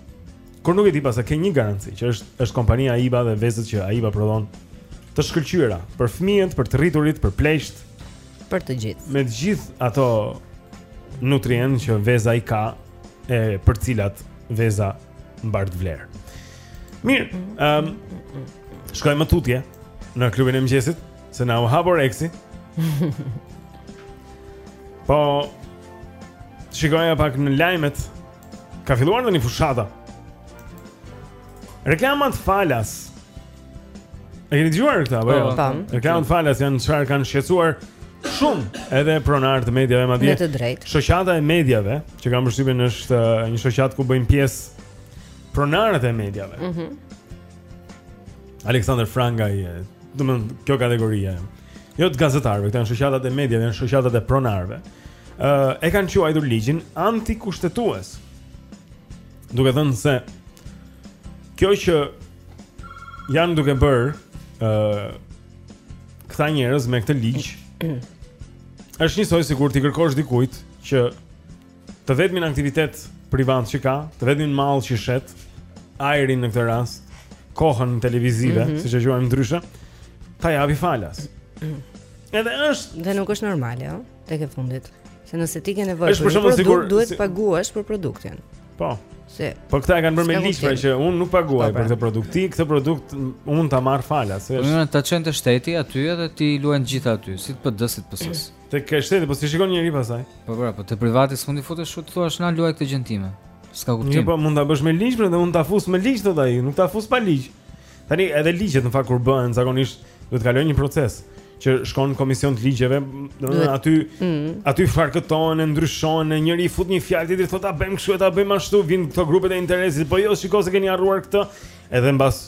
kur nuk e di, pastaj ke një garanci që është, është kompania AIBA dhe vezët që AIBA prodhon të shkëlqyera për fëmijët, për të rriturit, për pleqtë, për të gjithë. Me të gjithë ato nutrientë që veza i ka e për cilat veza mbart vlerë. Mirë, ëm um, shkojmë më tutje në klubin e mëngjesit, se na u hap oreksi. Po shikoja pak në lajmet. Ka filluar ndonjë fushatë. Reklamat falas. E keni dëgjuar këtë apo jo? Po. Reklamat falas janë çfarë kanë shqetësuar shumë edhe pronarë të mediave madje. Me të drejtë. Shoqata e mediave, që kam përshtypjen është uh, një shoqatë ku bëjnë pjesë pronarët e mediave. Mhm. Mm Aleksandër Frangaj, domethënë, kjo kategoria. Jo të gazetarëve, këto janë shoqatat e mediave, janë shoqatat e pronarëve. Ë, uh, e kanë quajtur ligjin antikushtetues. Duke thënë se kjo që janë duke bërë ë, këta njerëz me këtë ligj. Është njësoj sikur t'i kërkosh dikujt që të vetmin aktivitet privat që ka, të vetmin mall që shet, ajrin në këtë rast, kohën televizive, mm -hmm. siç e quajmë ndryshe, ta japi falas. Edhe është dhe nuk është normale, ëh. Tek e fundit. Se nëse ti ke nevojë për produkt, sigur, duhet të si... paguash për produktin. Po. Se. Po këtë e kanë bërë me ligj pra që unë nuk paguaj për këtë produkt. Ti këtë produkt unë ta marr falas, se po, është. Unë ta çojn te shteti aty edhe t'i luajn gjithë aty, si të PD, si të PS. Tek shteti, po s'i shikon njeri pasaj? Po pra, po te privati s'mund t'i futesh shoku thua s'na luaj këtë gjentime. S'ka kuptim. Jo po mund ta bësh me ligj, prandaj unë ta fus me ligj thotë ai, nuk ta fus pa ligj. Tani edhe ligjet në fakt kur bëhen zakonisht duhet të kalojnë një proces që shkon në komision të ligjeve, domethënë aty mm. aty farkëtohen, ndryshohen, njëri fut një fjalë tjetri thotë ta bëjmë kështu, ta bëjmë ashtu, vin këto grupet e interesit, po jo shiko se keni harruar këtë. Edhe mbas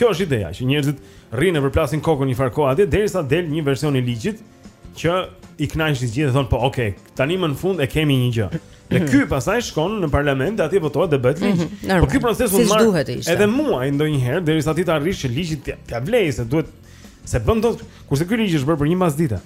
kjo është ideja që njerëzit rrinë e përplasin kokën një farë kohë atje derisa del një version i ligjit. Mm që i kënaq të gjithë thon po ok, tani më në fund e kemi një gjë. Dhe ky pastaj shkon në parlament, atje votohet dhe bëhet ligj. Mhm, po ky proces mund të marrë edhe muaj ndonjëherë derisa ti të arrish që ligji t'ia vlejë se duhet s'e bën dot kurse ky ligj është bërë për një masdite.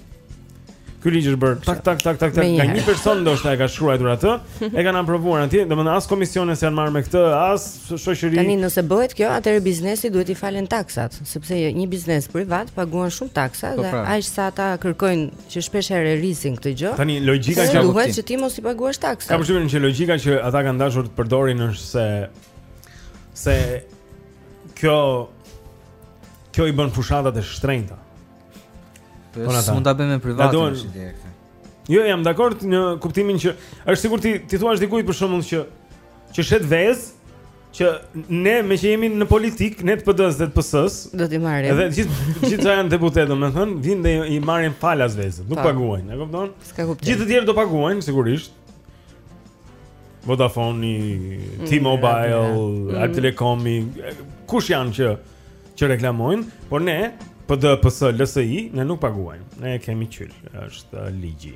Ky ligj është bërë tak tak tak tak tak nga një person ndoshta e ka shkruar atë, e kanë aprovuar atje, domethënë as komisionet s'janë marrë me këtë, as shoqëri. Tani nëse bëhet kjo, atëherë biznesit duhet t'i falen taksat, sepse një biznes privat paguan shumë taksa po, dhe pra. aq sa ata kërkojnë që shpesh herë rrisin këtë gjë. Tani logjika që duhet që ti mos i paguash taksat. Kam përshtypjen që logjika që ata kanë dashur të përdorin është se se kjo kjo i bën fushatat e shtrenjta. Po, po s'mund ta bëjmë privatit direkt. Jo, jam dakord në kuptimin që është sigurt ti t'i thuash dikujt për shembull që që shet vezë që ne meqë jemi në politikë, ne të PD-s dhe të PS-s, do t'i marrim. Edhe gjithë gjithë sa janë deputetë, domethënë, vijnë dhe i marrin falas vezët, nuk po. paguajnë, e kupton? S'ka kuptim. Gjithë të tjerë do paguajnë sigurisht. Vodafone, mm, T-Mobile, mm. Albtelecom, kush janë që që reklamojnë, por ne PD, PS, LSI, ne nuk paguajmë. Ne e kemi qyl, është ligji.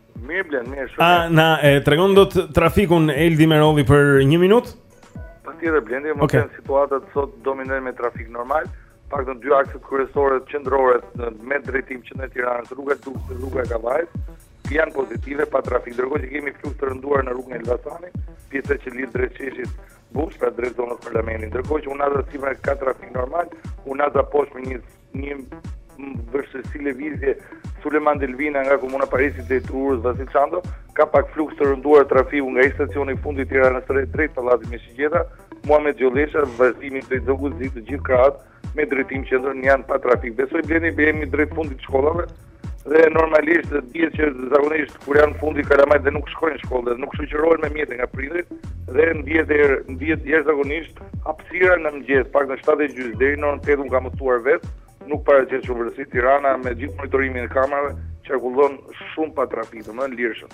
Mirë Blend, mirë shumë. A na e tregon dot trafikun Eldi Merolli për 1 minutë? Patjetër Blendi, më okay. situata sot dominon me trafik normal, pak në dy akset kryesore qendrore me drejtim qendrën e Tiranës, rruga e Durrësit dhe rruga e Kavajës, janë pozitive pa trafik, ndërkohë që kemi fluks të rënduar në rrugën e Elbasanit, pjesa që lidh drejt sheshit Bush, pra drejt zonës parlamentit, ndërkohë që unaza ka trafik normal, unaza poshtë me një Një vështirësi lëvizje Sulejman Delvina nga Komuna e Parisit drejt urës Vasil Shanto ka pak fluks të rënduar trafiku nga ish stacioni fundit Tiranës së Re drejt pallatit me shigjeta Muhamet Gjollesha dhe vazhdimi drejt Zogut Zi të gjithë krahët me drejtim qendrën janë pa trafik besoj Blendi po jemi drejt fundit të shkollave Dhe normalisht dhe dihet që zakonisht kur janë fundi kalamajt dhe nuk shkojnë në shkollë dhe nuk shoqërohen me mjete nga prindrit dhe ndihet er ndihet jashtëzakonisht hapësira në mëngjes pak në 7:30 deri në 8 unë kam mësuar vet nuk paraqet shumë vështirsi Tirana me gjithë monitorimin e kamerave qarkullon shumë pa trafik domethënë lirshëm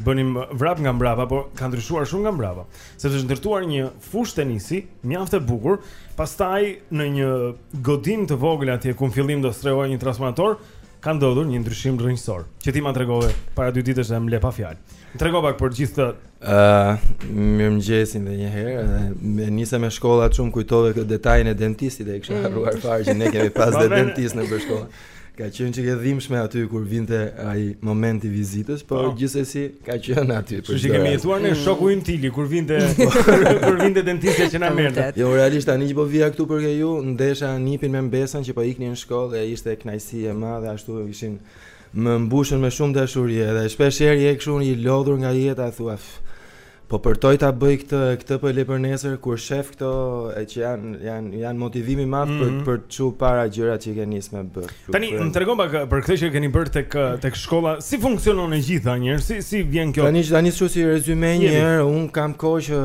bënim vrap nga mbrapa, por ka ndryshuar shumë nga mbrapa, sepse është ndërtuar një fushë tenisi mjaft e bukur, pastaj në një godinë të vogël atje ku në fillim strehohej një transformator, ka ndodhur një ndryshim rrënjësor, që ti ma tregove para dy ditësh dhe më le pa fjalë. Më trego pak për gjithë këtë. Ë, uh, mirëmëngjesi edhe një herë. Meqë nisëm me shkolla s'më kujtove këtë detajin e dentistit, e kisha mm. harruar fare që ne kemi pas dhe dentist në shkollë. Ka qenë çikë e dhimbshme aty kur vinte ai moment i vizitës, por oh. gjithsesi ka qenë aty. Kështu që kemi jetuar në shok të tillë kur vinte kur vinte dentisti që na merrte. Jo realisht tani që po vija këtu për ke ju, ndesha nipin me mbesën që po iknin në shkollë dhe ishte kënaqësi e madhe ashtu ishin më mbushën me shumë dashuri edhe shpesh herë je kështu i lodhur nga jeta thua. Po përtoj ta bëj këtë e këtë po e le për nesër kur shef këto e që janë janë janë motivimi i madh mm -hmm. për mhm. për të çu para gjërat që i ke nis me bë. Tani më tregon pak për këtë që keni bërë tek tek shkolla, si funksionon e gjitha një si si vjen kjo? Tani tani kshu si rezyme një herë, un kam kohë që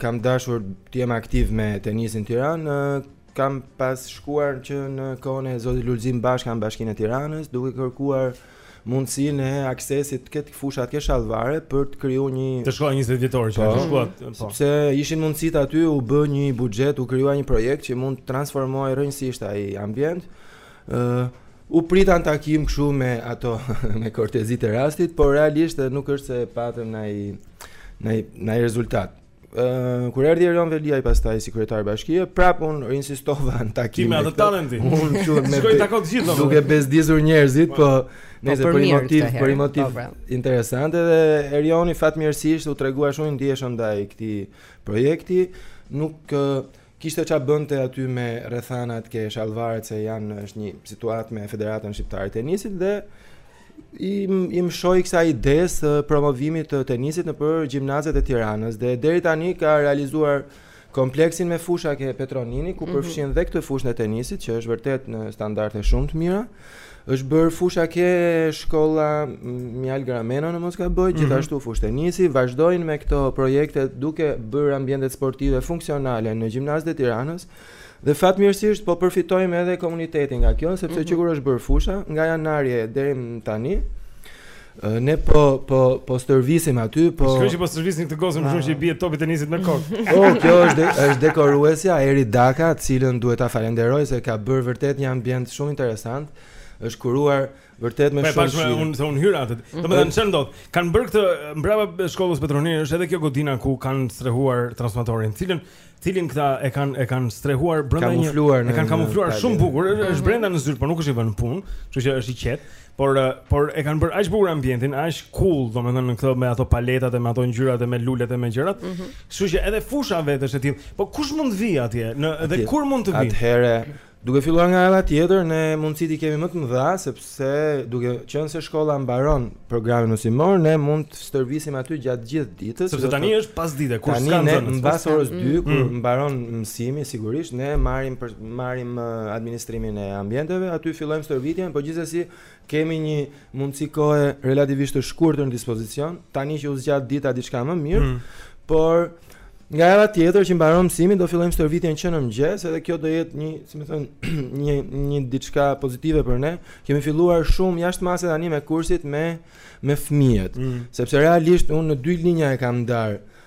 kam dashur të jem aktiv me tenisin në Tiranë, Kam pas shkuar që në kohën e zotit Lulzim Basha në bashkinë e Tiranës, duke kërkuar mundësinë e aksesit ke fushat ke Shallvaret për të kriju një... Ti shkove 20 vjet që po, të shkuat... Po. Sepse ishin mundësitë aty, u bë një buxhet, u krijua një projekt që mund të transformohej rrënjësisht ai ambient. Uh, u pritëm në takim kështu me ato, me kortezitë e rastit, por realisht nuk është se patëm nai, nai, nai rezultat. Uh, kur erdhi Erion Veliaj pastaj si kryetar bashkie, prap un insistova në takim. Kime atë tanë ti. Un qoftë me. Shkoj takon të gjithë domosdoshmë. Duke bezdisur njerëzit, po, po nëse për një motiv, për një motiv po, interesante dhe Erioni fatmirësisht u tregua shumë i ndjeshëm ndaj këtij projekti, nuk Kishte ça bënte aty me rrethanat ke Shallvaret se janë është një situatë me Federatën Shqiptare Tenisit dhe i i mëshoi kësaj idesë së promovimit të tenisit nëpër gjimnazet e Tiranës dhe deri tani ka realizuar kompleksin me fusha ke Petro Nini ku mhm. përfshin mm -hmm. dhe këtë fushën e tenisit që është vërtet në standarde shumë të mira Është bërë fusha ke shkolla Mihal Grameno në mos gaboj, mm -hmm. gjithashtu fushë tenisi, vazhdojnë me këto projekte duke bërë ambientet sportive funksionale në gjimnazet e Tiranës. Dhe fatmirësisht po përfitojmë edhe komuniteti nga kjo, sepse mm -hmm. që kur është bërë fusha, nga janari deri tani, Ne po po po stërvitim aty, po. Shkoj që po stërvisni këtë gocën, më shumë që i bie topi tenisit në kokë. Po, kjo është është dekoruesja Eri Daka, të cilën duhet ta falenderoj se ka bërë vërtet një ambient shumë interesant. Është kuruar vërtet me shumë shije. Po, unë se unë hyra atë. Mhm. Domethënë çfarë ndodh. Kanë bërë këtë mbrapa shkollës Petro Nini, është edhe kjo godina ku kanë strehuar transformatorin, cilën Cilin këta e kanë e kanë strehuar brenda një kamufluar, e kanë kamufluar në, shumë bukur, është mhm. brenda në zyrë, por nuk është i vënë në punë, kështu që është i qetë, por por e kanë bërë aq bukur ambientin, aq cool, domethënë këto me ato paletat e me ato ngjyrat e me lulet e me gjërat. Mhm. Kështu mm -hmm. që edhe fusha vetë është e tillë. Po kush mund të vijë atje? Në dhe kur mund të vijë? Atëherë Duke filluar nga e hëna tjetër, ne mundësitë i kemi më të mëdha, sepse duke qenë se shkolla mbaron programin mësimor, ne mund të stërvitim aty gjatë gjithë ditës. Sepse tani është pasdite, kur s'ka nxënës. Tani ne mbas orës 2 mm. kur mm. mbaron mësimi, sigurisht ne marrim për marrim administrimin e ambienteve, aty fillojmë stërvitjen, por gjithsesi Kemi një mundësi kohe relativisht të shkurtur në dispozicion, tani që u zgjat dita diçka më mirë, mm. por nga e hëna tjetër që mbaron mësimi do fillojmë stërvitjen që në mëngjes, edhe kjo do jetë një, si me thënë, një një diçka pozitive për ne. Kemi filluar shumë jashtë mase tani me kurset me me fëmijët, mm. sepse realisht unë në dy linja e kam ndarë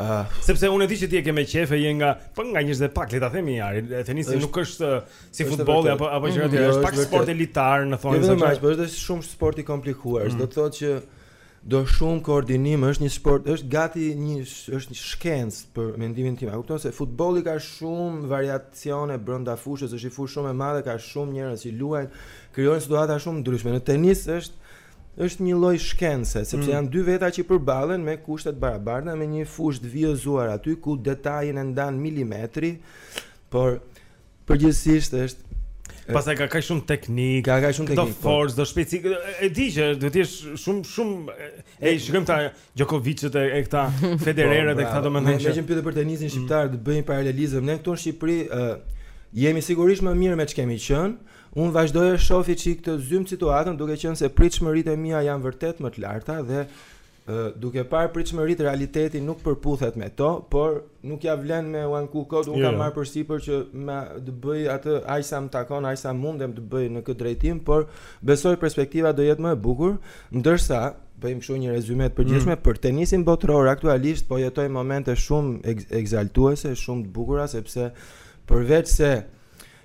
Uh, Sepse unë e di që ti e ke me qejf e je nga po nga njerëzit e pakët, le ta themi Ari, e tenisi është, nuk është uh, si është futbolli apo apo gjëra mhm. të tjera, jo, është pak sport elitar në fund. Jo vetëm aq, por është shumë sport i komplikuar. Mm. Do të thotë që do shumë koordinim, është një sport, është gati një është një shkencë për mendimin tim. A kupton se futbolli ka shumë variacione brenda fushës, është i fushë shumë e madhe, ka shumë njerëz që luajnë, krijojnë situata shumë të ndryshme. Në tenis është është një lloj shkence, sepse mm. janë dy veta që përballen me kushte të barabarta me një fushë të vijëzuar aty ku detajin e ndan milimetri, por përgjithësisht është Pastaj ka kaq shumë teknikë, ka kaq shumë teknikë. Do po. forcë, do shpejtësi. Edhe që do të jesh shumë shumë e shikojmë këta Djokovicët e, e këta po, Federerët e këta domethënë. Më ke pyetur për tenisin shqiptar të bëjmë paralelizëm ne këtu në Shqipëri, jemi sigurisht më mirë me ç'kemi qenë, Unë vazhdoj e shoh i çik të zymtë situatën duke qenë se pritshmëritë e mia janë vërtet më të larta dhe duke parë pritshmëritë realiteti nuk përputhet me to, por nuk ja vlen me u anku kot, unë jo, kam jo. marrë përsipër që të bëj atë aq sa më takon, aq sa mundem të bëj në këtë drejtim, por besoj perspektiva do jetë më e bukur, ndërsa bëjmë kështu një rezume të përgjithshme mm. për tenisin botëror aktualisht po jetojmë momente shumë ekzaltuese, shumë të bukura sepse përveç se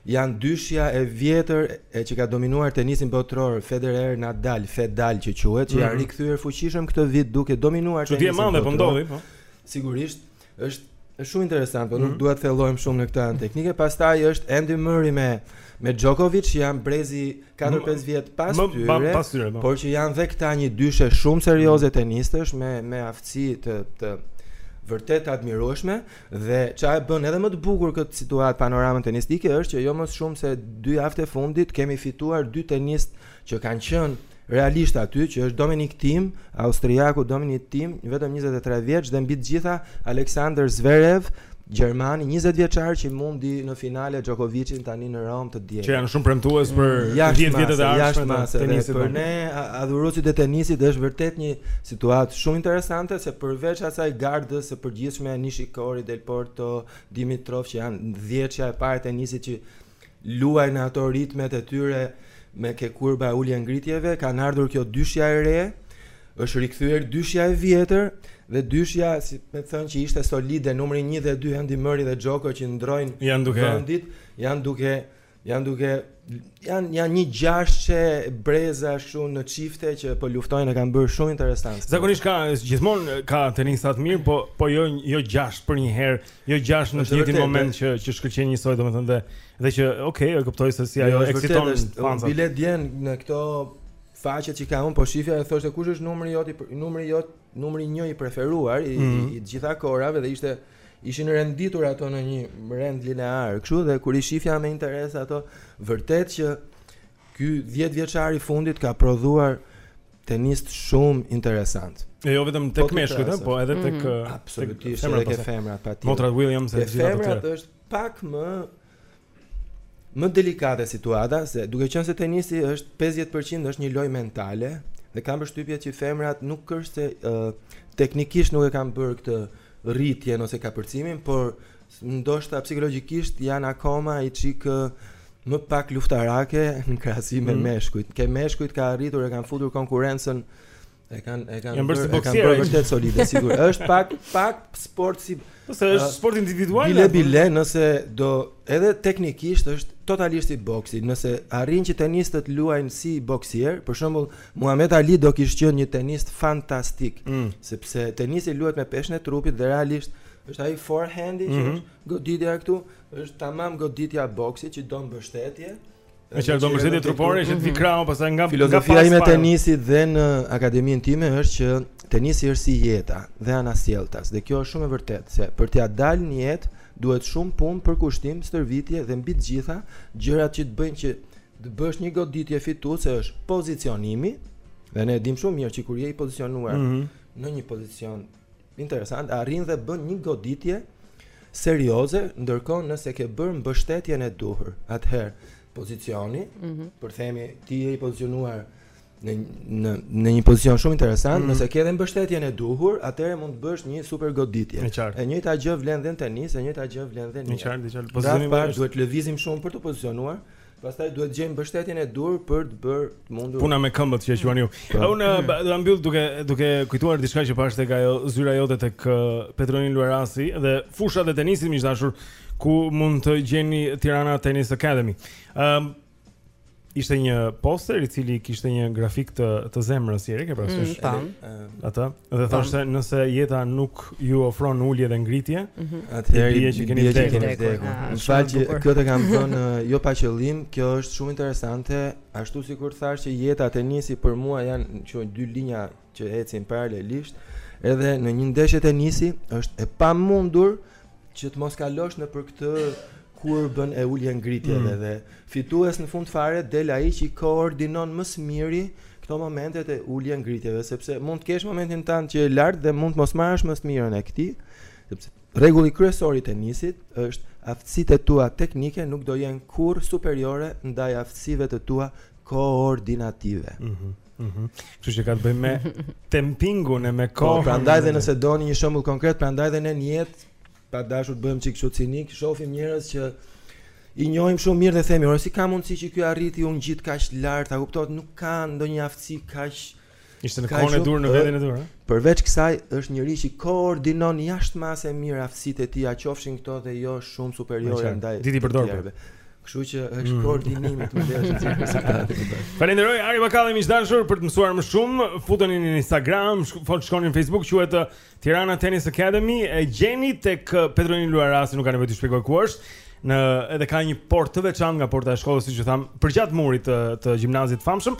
Janë dyshja e vjetër e që ka dominuar tenisin botëror, Federer, Nadal, Fedal që quhet, që janë rikthyer fuqishëm këtë vit duke dominuar tenisin botëror. Çudi e madhe po ndodh, po. Sigurisht, është është shumë interesant, por nuk dua të thellojmë shumë në këtë anë teknike. Pastaj është Andy Murray me me Djokovic që janë brezi 4-5 vjet pas tyre, por që janë dhe këta një dyshe shumë serioze tenistësh me me aftësi të të vërtet admirueshme, Dhe ça e bën edhe më të bukur këtë situatë panoramën tenistike është që jo më shumë se dy javë të fundit kemi fituar dy tenistë që kanë qenë realisht aty që është Dominic Thiem, austriaku Dominic Thiem, vetëm 23 vjeç dhe mbi të gjitha Alexander Zverev, gjermani 20 vjeçar që mundi në finale Djokovicin tani në Romë të dielën. Që janë shumë premtues për 10 mm, vjetët e ardhshme të tenisit. Për ne adhuruesit e tenisit është vërtet një Situatë shumë interesante se përveç asaj gardës së përgjithshme Nishikori, Del Potro, Dimitrov që janë dhjetëshja e parë e tenisit që luajnë në ato ritmet e tyre me ke kurba e ulje ngritjeve, kanë ardhur kjo dyshja e re, është rikthyer dyshja e vjetër dhe dyshja si me thënë që ishte solide numri 1 dhe 2 Andy Murray dhe Djoko që ndërrojnë vendet, janë duke Janë duke janë janë një gjashtë, tre breza ashtu në çifte që po luftojnë e kanë bërë shumë interesant. Zakonisht ka gjithmonë ka tenista të mirë, po po jo jo gjashtë përnjëherë, jo gjashtë në të njëjtin moment që që shkëlqejnë njësoj domethënë dhe dhe që okay, e kuptoj se si ajo eksiton fansat. Bile dje në këto faqet që ka unë po shifja e thoshte kush është numri yt i numri yt numri 1 i preferuar i, mm -hmm. i, i të gjitha kohërave dhe ishte ishin renditur ato në një rend linear kështu dhe kur i shifja me interes ato vërtet që ky 10 vjeçari i fundit ka prodhuar tenistë shumë interesantë. E jo vetëm tek po meshkujt, eh, po edhe tek mhm. eh, absolutisht edhe tek femrat patjetër. Motrat Williams e gjithë ato. Femrat është pak më më delikate situata se duke qenë se tenisi është 50% është një lojë mentale dhe kam përshtypje që femrat nuk është se uh, teknikisht nuk e kanë bërë këtë rritjen ose kapërcimin, por ndoshta psikologjikisht janë akoma një çikë më pak luftarake në krahasim me mm. meshkujt. Ke meshkujt ka arritur e kanë futur konkurrencën E kanë e kanë bërë e kanë bërë vërtet solide sigur. Është pak pak sport si po se është sport individual. Bile bile nëse do edhe teknikisht është totalisht i boksit. Nëse arrin që tenistët luajnë si boksierë, për shembull Muhamed Ali do kish qenë një tenist fantastik, mm. sepse tenisi luhet me peshën e trupit dhe realisht është ai forehandi mm -hmm. që mhm. është goditja këtu, është tamam goditja e boksit që do mbështetje. Me çfarë do mbështetje trupore që të vi krahu pastaj nga filozofia ime e tenisit dhe në akademinë time është që tenisi është si jeta dhe anasjelltas dhe kjo është shumë e vërtetë se për t'ia dalë në jetë duhet shumë punë përkushtim stërvitje dhe mbi të gjitha gjërat që të bëjnë që të bësh një goditje fituese është pozicionimi dhe ne e dimë shumë mirë që kur je i pozicionuar mm -hmm. në një pozicion Interesant, arrin dhe bën një goditje serioze, ndërkohë nëse ke bërë mbështetjen e duhur, atëherë pozicioni, mm -hmm. po themi ti je i pozicionuar në në në një pozicion shumë interesant, mm -hmm. nëse ke edhe mbështetjen e duhur, atëherë mund të bësh një super goditje. E njëjta gjë vlen dhe në tenis, e njëjta gjë vlen dhe në. Në qartë, në qartë. Pozicionimi parë duhet të lëvizim shumë për t'u pozicionuar, Pastaj duhet të gjejmë mbështetjen e duhur për të bërë të mundur. Puna me këmbët që e quani ju. Po. Unë eh, do ta mbyll duke duke kujtuar diçka që pashë tek ajo zyra jote tek eh, Petro Nini Luarasi dhe fushat e tenisit miq të dashur ku mund të gjeni Tirana Tennis Academy. Ëm ehm, ishte një poster i cili kishte një grafik të të zemrës, Ari e ke parasysh? Mm, Ata. Ehm, Dhe thoshte nëse jeta nuk ju ofron ulje dhe ngritje, mhm. atëherë i bie që keni vdekur. Ah, në fakt kjo të kam thënë jo pa qëllim, kjo është shumë interesante, ashtu sikur thashë që jeta e tenisi për mua janë dy linja që ecin paralelisht, edhe në një ndeshje tenisi është e pamundur që të mos kalosh nëpër këtë kurbën e ulje ngritjeve mm. dhe fitues në fund fare del ai që i koordinon më së miri këto momentet e ulje ngritjeve sepse mund të kesh momentin tënd që je lart dhe mund të mos marrësh më të mirën e këtij sepse rregulli kryesor i tenisit është aftësitë e tua teknike nuk do jenë kurrë superiore ndaj aftësive të tua koordinative. Mm -hmm. Mhm. Kështu që ka të bëjë me tempingun e me po, kohën. Po prandaj dhe nëse doni një shembull konkret, prandaj dhe ne në jetë pa dashur të bëhem çik cinik, shohim njerëz që i njohim shumë mirë dhe themi, "Ore si ka mundësi që ky arriti gjithë kaq lart, a kuptohet, nuk ka ndonjë aftësi kaq Ishte në kohën e duhur në vendin e duhur, ha? Përveç kësaj, është njeri që koordinon jashtë mase mirë aftësitë e tija, qofshin këto dhe jo shumë superiore ndaj të po. tjerëve. Kështu që është mm. koordinimi këtu dhe është gjithë rezultati. Falënderoj Ari Bakalli miq të dashur për të mësuar më shumë. Futuni në Instagram, fol shkoni në Facebook, quhet uh, Tirana Tennis Academy. E gjeni tek uh, Petro Nini Luarasi, nuk ka nevojë të shpjegoj ku është. Në edhe ka një portë të veçantë nga porta e shkollës, siç ju thamë, përgjatë murit të, uh, të gjimnazit të famshëm.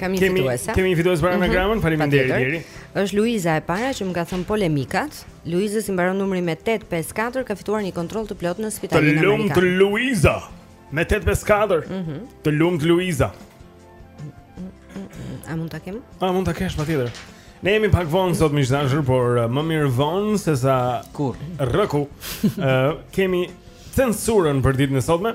Kemi një fituese. Kemi një fituese për mhm. anagramën. Mm -hmm. Faleminderit Ari. Është Luiza e para që më ka thënë polemikat. Luiza që i mbaron numri me 854 ka fituar një kontroll të plotë në spitalin amerikan. Të lumtë Luiza me 854. Mhm. Mm të lumtë Luiza. A mund ta kem? A mund ta kesh patjetër. Ne jemi pak vonë sot miq të dashur, por uh, më mirë vonë sesa kurrë. Rrëku. Ë uh, kemi censurën për ditën e sotme.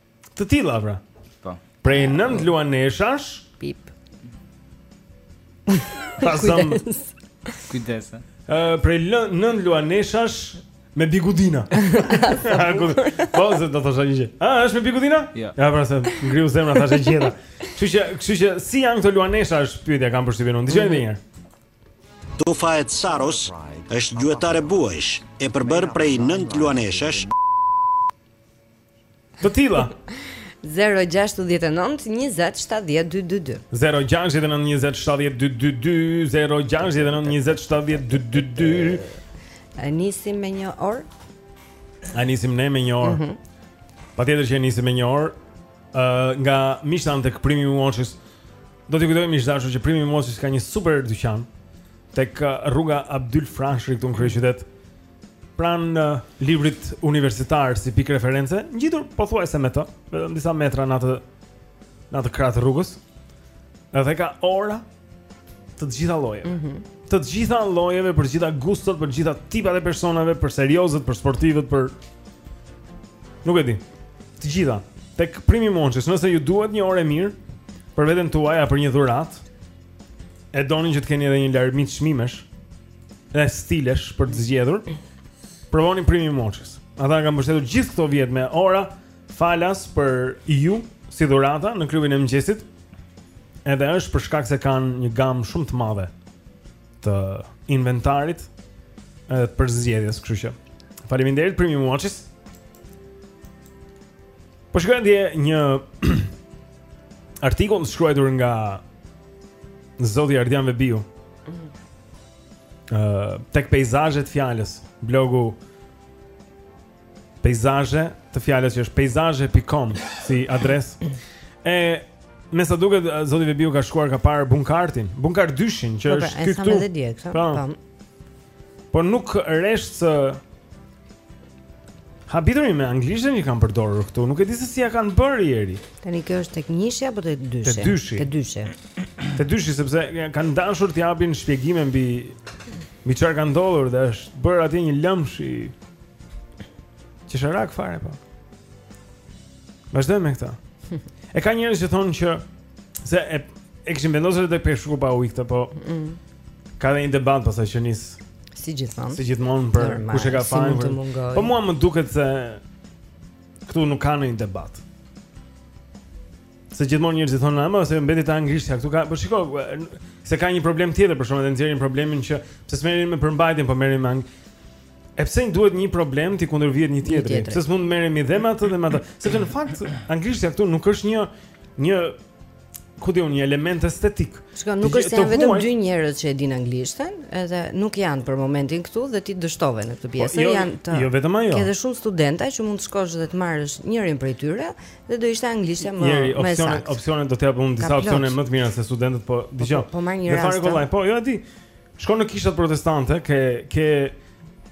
Të tilla pra. Po. Prej nënt luaneshash. Pip. Pasam. Kujdes. Ë prej nënt luaneshash me bigudina. po, se do të thosha një gjë. A, është me bigudina? Jo. Ja, pra se m'ngriu zemra thashë e gjeta. Kështu që, kështu që si janë këto luanesha është pyetja kam përshtypjen unë. Dëgjojmë dhe një herë. Tufa e Saros është gjuetare buajsh, e përbërë prej nënt luaneshash, Të tilla. 0-6-19-27-12-2 0-6-19-27-12-2 E nisim me një orë? E nisim ne me një orë? Mm -hmm. Patjetër që e nisim me një orë uh, Nga miqtë tanë tek Primi Watches Do t'i kujtojmë miq të dashur që Primi Watches ka një super dyqan Tek rruga Abdyl Frashëri këtu në kryeqytet pranë librit universitar si pikë referencë, ngjitur pothuajse me të, vetëm disa metra në atë në atë krah të rrugës. Edhe ka ora të të gjitha llojeve. Mm -hmm. Të të gjitha llojeve për të gjitha gustot, për të gjitha tipat e personave, për seriozët, për sportivët, për Nuk e di. Të gjitha. Tek Primi Watches, nëse ju duhet një orë e mirë për veten tuaj apo për një dhuratë, e doni që të keni edhe një larmi çmimesh, e stilesh për të zgjedhur. Provoni Primi Watches. Ata kanë mbështetur gjithë këto vjet me ora falas për ju si dhurata në klubin e mëngjesit. Edhe është për shkak se kanë një gamë shumë të madhe të inventarit edhe për zgjedhjes, kështu që. Faleminderit Primi Watches. Po shikoja dje një artikull të shkruar nga Zoti Ardian Vehbiu. Ëh, uh, tek peizazhe të fjalës, blogu peizazhe të fjalës që është peizazhe pikë com si adresë. E me sa duket zoti Vehbiu ka shkuar ka parë bunkartin, bunkart dyshin që po, pra, është këtu. Po, pra, e thamë dhe dje, këtu. Pra, po. Por nuk resht së habituri me anglishten që kanë përdorur këtu, nuk e di se si ia kanë bërë njeri. Tani kjo është tek njëshi apo tek dyshi? Tek dyshi. Tek dyshi. Tek dyshi sepse kanë dashur të japin shpjegime mbi mbi çfarë ka ndodhur dhe është bërë atje një lëmsh i qesharak fare po. Vazhdojmë me këtë. E ka njerëz që thonë që se e e kishin vendosur te Peshku pa ujë këtë, po. Mm. Ka dhe një debat pastaj që nis si gjithmonë. Si gjithmonë për Normal, kush e ka fajin. Si për... Po mua më duket se këtu nuk ka ndonjë debat. Se gjithmonë njerëzit thonë, "Ama se mbeti te anglishtja këtu ka." Po shiko, se ka një problem tjetër për shkak se nxjerrin problemin që pse s'merren me përmbajtjen, po merren me E pse duhet një problem t'i kundërvihet një tjetri? Pse s'mund të merremi dhe me atë dhe me atë? Sepse në fakt anglishtja këtu nuk është një një ku di unë një element estetik. Shka, nuk është janë vetëm dy njerëz që e dinë anglishten, edhe nuk janë për momentin këtu dhe ti dështove në këtë po, pjesë. Jo, janë të. Jo vetëm ajo. Ke dhe shumë studenta që mund të shkosh dhe të marrësh njërin prej tyre dhe do ishte anglishtja më Njeri, më e saktë. Opsionet do të jap unë disa opsione më të mira se studentët, po dëgjoj. Po, po, po marr një rast. Po, jo e di. Shkon në kishat protestante, ke ke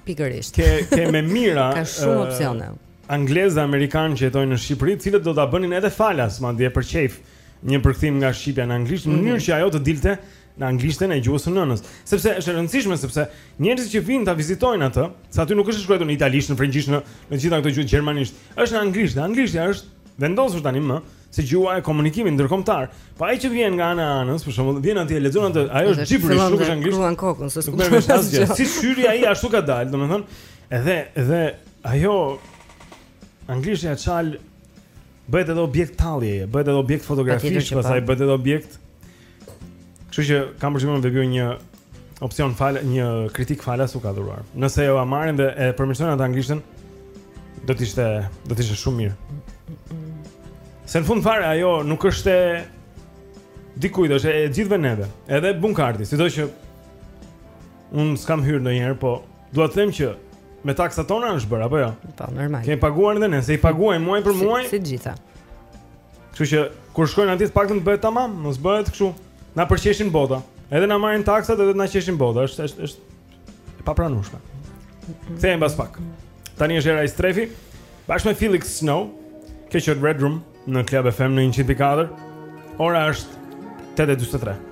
pikërisht. Ke ke me mijëra. Ka shumë eh, opsione. Uh, Anglezë dhe amerikanë që jetojnë në Shqipëri, të cilët do ta bënin edhe falas, madje për qejf, një përkthim nga shqipja në anglisht, në mm -hmm. mënyrë që ajo të dilte në anglishten e gjuhës së nënës, sepse është e rëndësishme sepse njerëzit që vijnë ta vizitojnë atë, se aty nuk është shkruar në italisht, në frëngjisht, në të gjitha këto gjuhë gjermanisht, është në anglisht, anglishtja është vendosur tani më. Mm si gjuha e komunikimit ndërkombëtar. Po ai që vjen nga ana e anës, për shembull, vjen atje lexon atë, ajo është gibberish, nuk është anglisht. Kruan kokën, s'e kupton asgjë. Si syri ai ashtu ka dalë, domethënë, edhe edhe ajo anglishtja e çalë bëhet edhe objekt talljeje, bëhet edhe objekt fotografish, pastaj bëhet edhe objekt Kështu që kam përshtypjen që një opsion fal, një kritik falas u ka dhuruar. Nëse e marrin dhe e përmirësojnë atë anglishten, do të ishte do të ishte shumë mirë. Se në fund fare ajo nuk është e dikujt, është e gjithëve neve, edhe Bunkarti, sido që unë s'kam hyrë ndonjëherë, po dua të them që me taksat tona është bërë apo jo? Po, normal. Kemi paguar edhe ne, se i paguajmë muaj për muaj. Si të gjitha. Kështu që kur shkojnë atje të paktën të bëhet tamam, mos bëhet kështu. Na përqeshin bota. Edhe na marrin taksat edhe na qeshin bota, është është është e papranueshme. Kthehem pas pak. Tani është Era Istrefi. Bashkë me Felix Snow, kjo është Red Room në Club FM në 104. Ora është 8:43.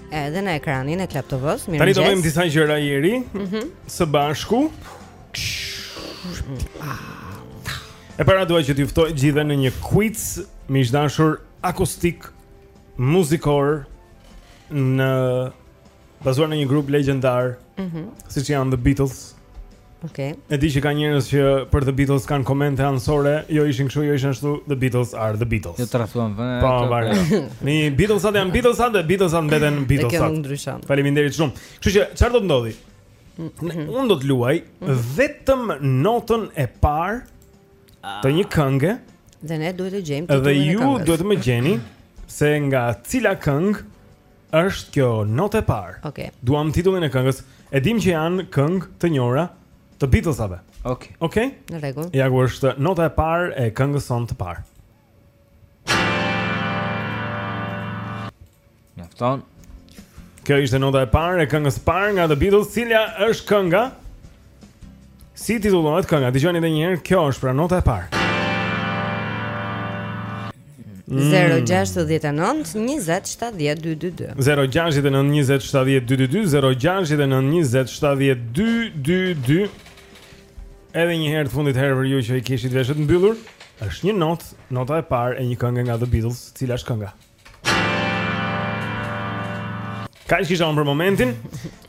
Edhe në ekranin e Club TV-s, mirë. Tani do bëjmë disa gjëra Eri. Mhm. Mm së bashku. E para dua që t'ju ftoj gjithë në një quiz mikdashur akustik muzikor në bazuar në një grup legjendar, mm -hmm. siç janë The Beatles. Okej. Okay. E di që ka njerëz që për The Beatles kanë komente anësore, jo ishin kështu, jo ishin ashtu, The Beatles are The Beatles. Jo trafton vënë. Po, vare. Ni Beatlesat janë Beatlesat, Beatlesat mbeten Beatlesat. Nuk e ndryshon. Faleminderit shumë. Kështu që çfarë do të ndodhi? Mhm. Unë do të luaj mhm. vetëm notën e parë të një kënge. Dhe ne duhet të gjejmë titullin e këngës. Dhe ju duhet të më gjeni se nga cila këngë Është kjo nota e parë. Okej. Duam titullin e këngës. E dim që janë këngë të njohura të Beatlesave. Okej. Okej? Në rregull. Ja ku është nota e parë e këngës sonë të parë. Mjafton. Kjo ishte nota e parë e këngës së parë nga The Beatles, cila është kënga? Si titullohet kënga? Dëgjoni edhe një herë, kjo është pra nota e parë. 0-6-19-27-12-2 Edhe një herë të fundit herë për ju që i kishit veshët mbyllur është një notë, nota e parë e një kënge nga The Beatles, cila është kënga? Kaq kisha për momentin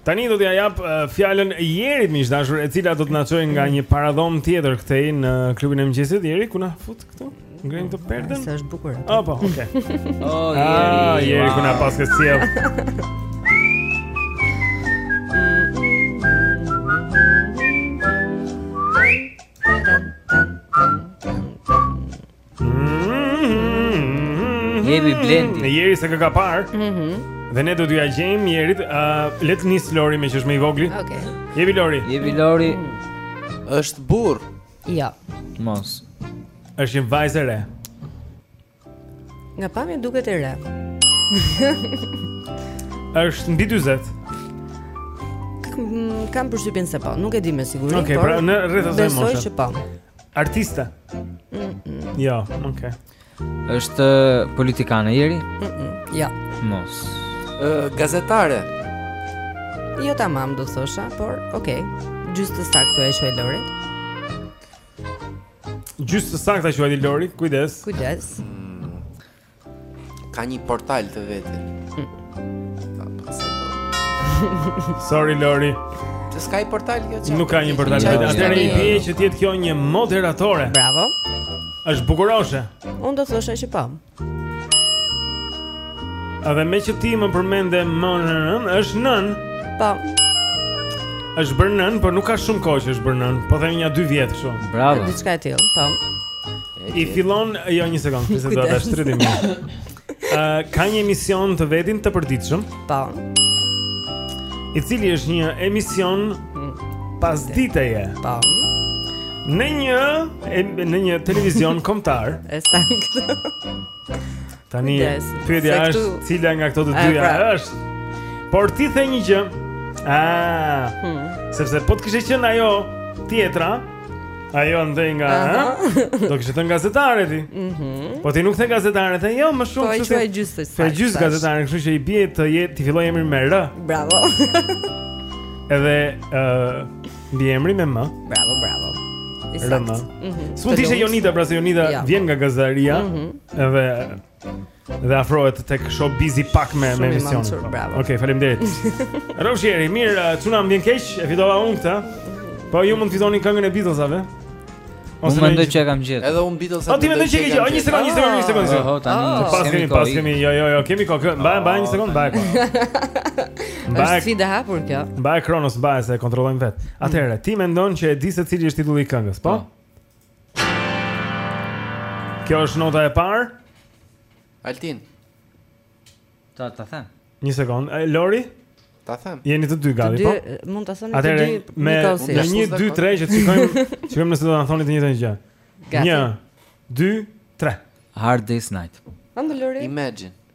Tani do t'ia jap uh, fjalën Jerit, miq të dashur E cila do t'na çojë nga një paradhomë tjetër këtej në klubin e mëngjesit Jeri, ku na fut këtu? Ngrejmë perden? Se është bukur ato Opa, oke okay. oh, Jeri, ah, Jeri ku na paske sjellë Jeri, Blendi. Jeri se kë ka parë. Mhm. Mm dhe ne do t'ia gjejmë Jerit. Uh, le të nisë Lori meqë është më i vogli. Okej. Jepi Lori. Jepi Lori. Është burrë. Jo. Mos. Është një vajzë e re. Nga pamja duket e re. Është mbi 40. Kam përshtypjen se po, nuk e di me siguri, okay, por. Okej, pra në rreth asaj moshe. Besoj që po. Artiste. Jo, okay. Është politikane Jeri? Jo. Mos. Ë gazetare. Jo tamam do thosha, por okay. Gjysmë të saktë e quaj Lori. Gjysmë të saktë e quaj Lori, kujdes. Kujdes. Ka një portal të vetin. Sorry Lori. S'ka portal kjo çfarë? Nuk ka një portal. Atëherë i bie që të jetë kjo një moderatore. Bravo. Është bukuroshe. Unë do thosha që po. A dhe meqë ti më përmende nënën, është nënë? Po. është bërë nënë, por nuk ka shumë kohë që është bërë nënë. Po themi një dy vjet shumë. Bravo. Diçka e tillë, po. I fillon, jo një sekondë, pse do ta shtrydhim. Ë ka një emision të vetin të përditshëm. Po. I cili është një emision pas diteje. Po. Në një në një televizion kombëtar. E saktë. Tani pyetja është cila nga këto të dyja pra. është? Por ti the një gjë. Ah. Hmm. Sepse po të kishe qenë ajo tjetra, ajo ndej nga, ha? Do kishe thënë gazetare ti. Mhm. Mm po ti nuk the gazetare, the jo, më shumë kështu. Po ai gjysmë të saj. Po gjysmë gazetare, kështu që i bie të jetë t'i fillojë emrin me R. Bravo. Edhe ë uh, mbiemri me M. Bravo, bravo. Rëmë. Mm -hmm. S'mund të ishe Jonida, pra se Jonida ja. vjen nga gazetaria. Mm -hmm. Edhe dhe afrohet tek showbizi pak me me emision. Okej, okay, faleminderit. Rosheri, mirë, uh, çuna më vjen keq, e fitova unë këtë. Po ju mund të fitoni këngën e Beatlesave. Unë mendoj që e kam gjetur. Edhe unë Beatles. Po ti mendon që e ke gjetur. Një sekondë, një sekondë, një sekondë. Ah, oh, tani ah, paskemi, paskemi. Jo, jo, jo, kemi kohë. Mbaj, mbaj një sekondë, mbaj. Mbaj. Është sfidë e hapur kjo. Mbaj Kronos, mbaj se e kontrollojmë vet. Atëherë, ti mendon që e di se cili është titulli i këngës, po? po. Kjo është nota e parë. Altin. Ta ta them. Një sekond. Lori? Ta them. Jeni të dy gati, po? Mund ta thoni të dy. Me 1 2 3 që shikojmë, shikojmë nëse do ta thoni të njëjtën gjë. 1 2 3. Hard Day's Night. Edhe Lori. Imagine.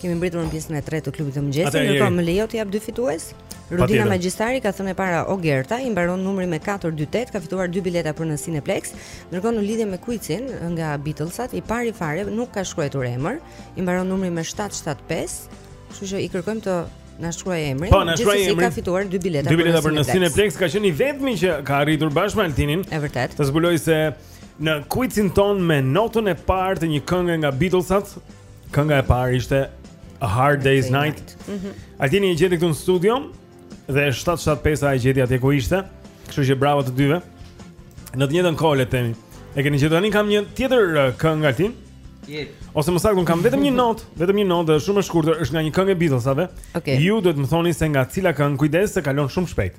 Kemi mbërritur në pjesën e tretë të klubit të mëngjesit, Atëherë, ndërkohë jeri. më lejo të jap dy fitues. Rudina Patjetër. Magjistari ka thënë e para Ogerta, i mbaron numri me 428, ka fituar dy bileta për në Cineplex. Ndërkohë në lidhje me kuicin nga Beatlesat, i pari fare nuk ka shkruar emër, i mbaron numri me 775. Kështu që i kërkojmë të na shkruajë emrin. Po, na shkruajë Gjithsesi emrin. ka fituar dy bileta, Dy bileta për në Cineplex ka qenë i vetmi që ka arritur bashkë me Altinin. E vërtet. Të zbulojë se në kuicin tonë me notën e parë të një kënge nga Beatlesat, Kënga e parë ishte A Hard Day's Night. Mhm. Altini e gjeti këtu në studio dhe 775-a e gjeti atje ku ishte. Kështu që bravo të dyve. Në të njëjtën kohë le të themi. E keni gjetur tani kam një tjetër uh, këngë Altin? Jep. Ose më saktë, unë kam vetëm një notë, vetëm një notë, është shumë e shkurtër, është nga një këngë e Beatlesave. Okej. Ju duhet të më thoni se nga cila këngë, kujdes se kalon shumë shpejt.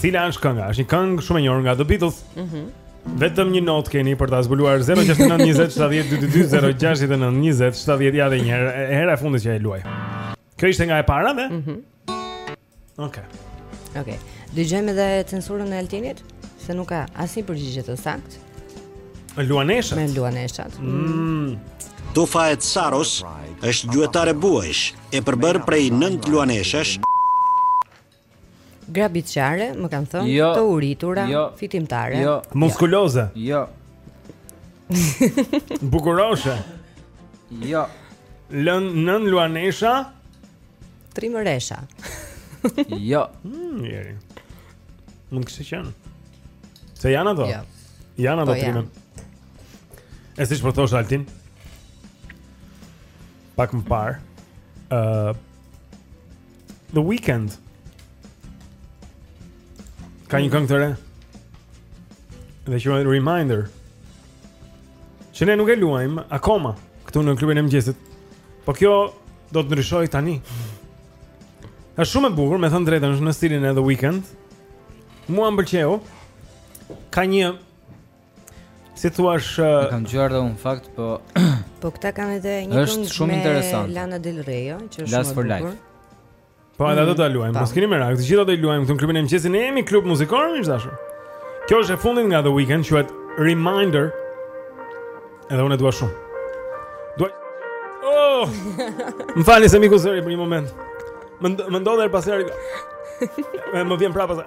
Cila është kënga? Është një këngë shumë e njohur nga The Beatles. Mhm. Mm Vetëm një notë keni për ta zbuluar 069 20 70 222 069 20 70 ja dhe një herë hera e fundit që e luaj. Kjo ishte nota e parë dhe? Mhm. Mm Okej. Okay. Okej. Okay. Dëgjojmë edhe censurën e Altinit, se nuk ka asnjë përgjigje të saktë. Me luaneshat. Me luaneshat. Mm. Tufa e Saros është gjuetare buajsh, E përbërë prej nëntë luaneshash grabitqare, më kanë thënë, jo, të uritura, jo, fitimtare jo, jo. Muskuloze Jo Bukuroshe Jo Lën, nëntë luanesha Trimëresha Jo hmm, Jeri Mund t'kenë qenë Se janë ato? Jo Janë ato po, trimën E si shpërthosha altin? pak më parë. Ë uh, The Weeknd. Ka një këngë të re. Dhe që është Reminder. Që ne nuk e luajmë akoma këtu në klubin e mëngjesit. Po kjo do të ndryshojë tani. Është shumë e bukur, me thënë drejtën, është në stilin e The Weeknd. Mua më pëlqeu. Ka një Si thua sh kam dëgjuar dhe un në fakt po Po këta kanë edhe një këngë është shumë interesant. Lana Del Rey, jo, që është Last shumë e bukur. Po mm -hmm. atë do ta luajmë. Mos keni merak, të gjitha do i luajmë këtu në klubin e mëngjesit. Ne jemi klub muzikor, më thashë. Kjo është e fundit nga The Weeknd, quhet Reminder. Edhe unë e dua shumë. Dua. Oh! Më falni se më iku zëri për një moment. Më më ndodh herë pas here. Më vjen prapa.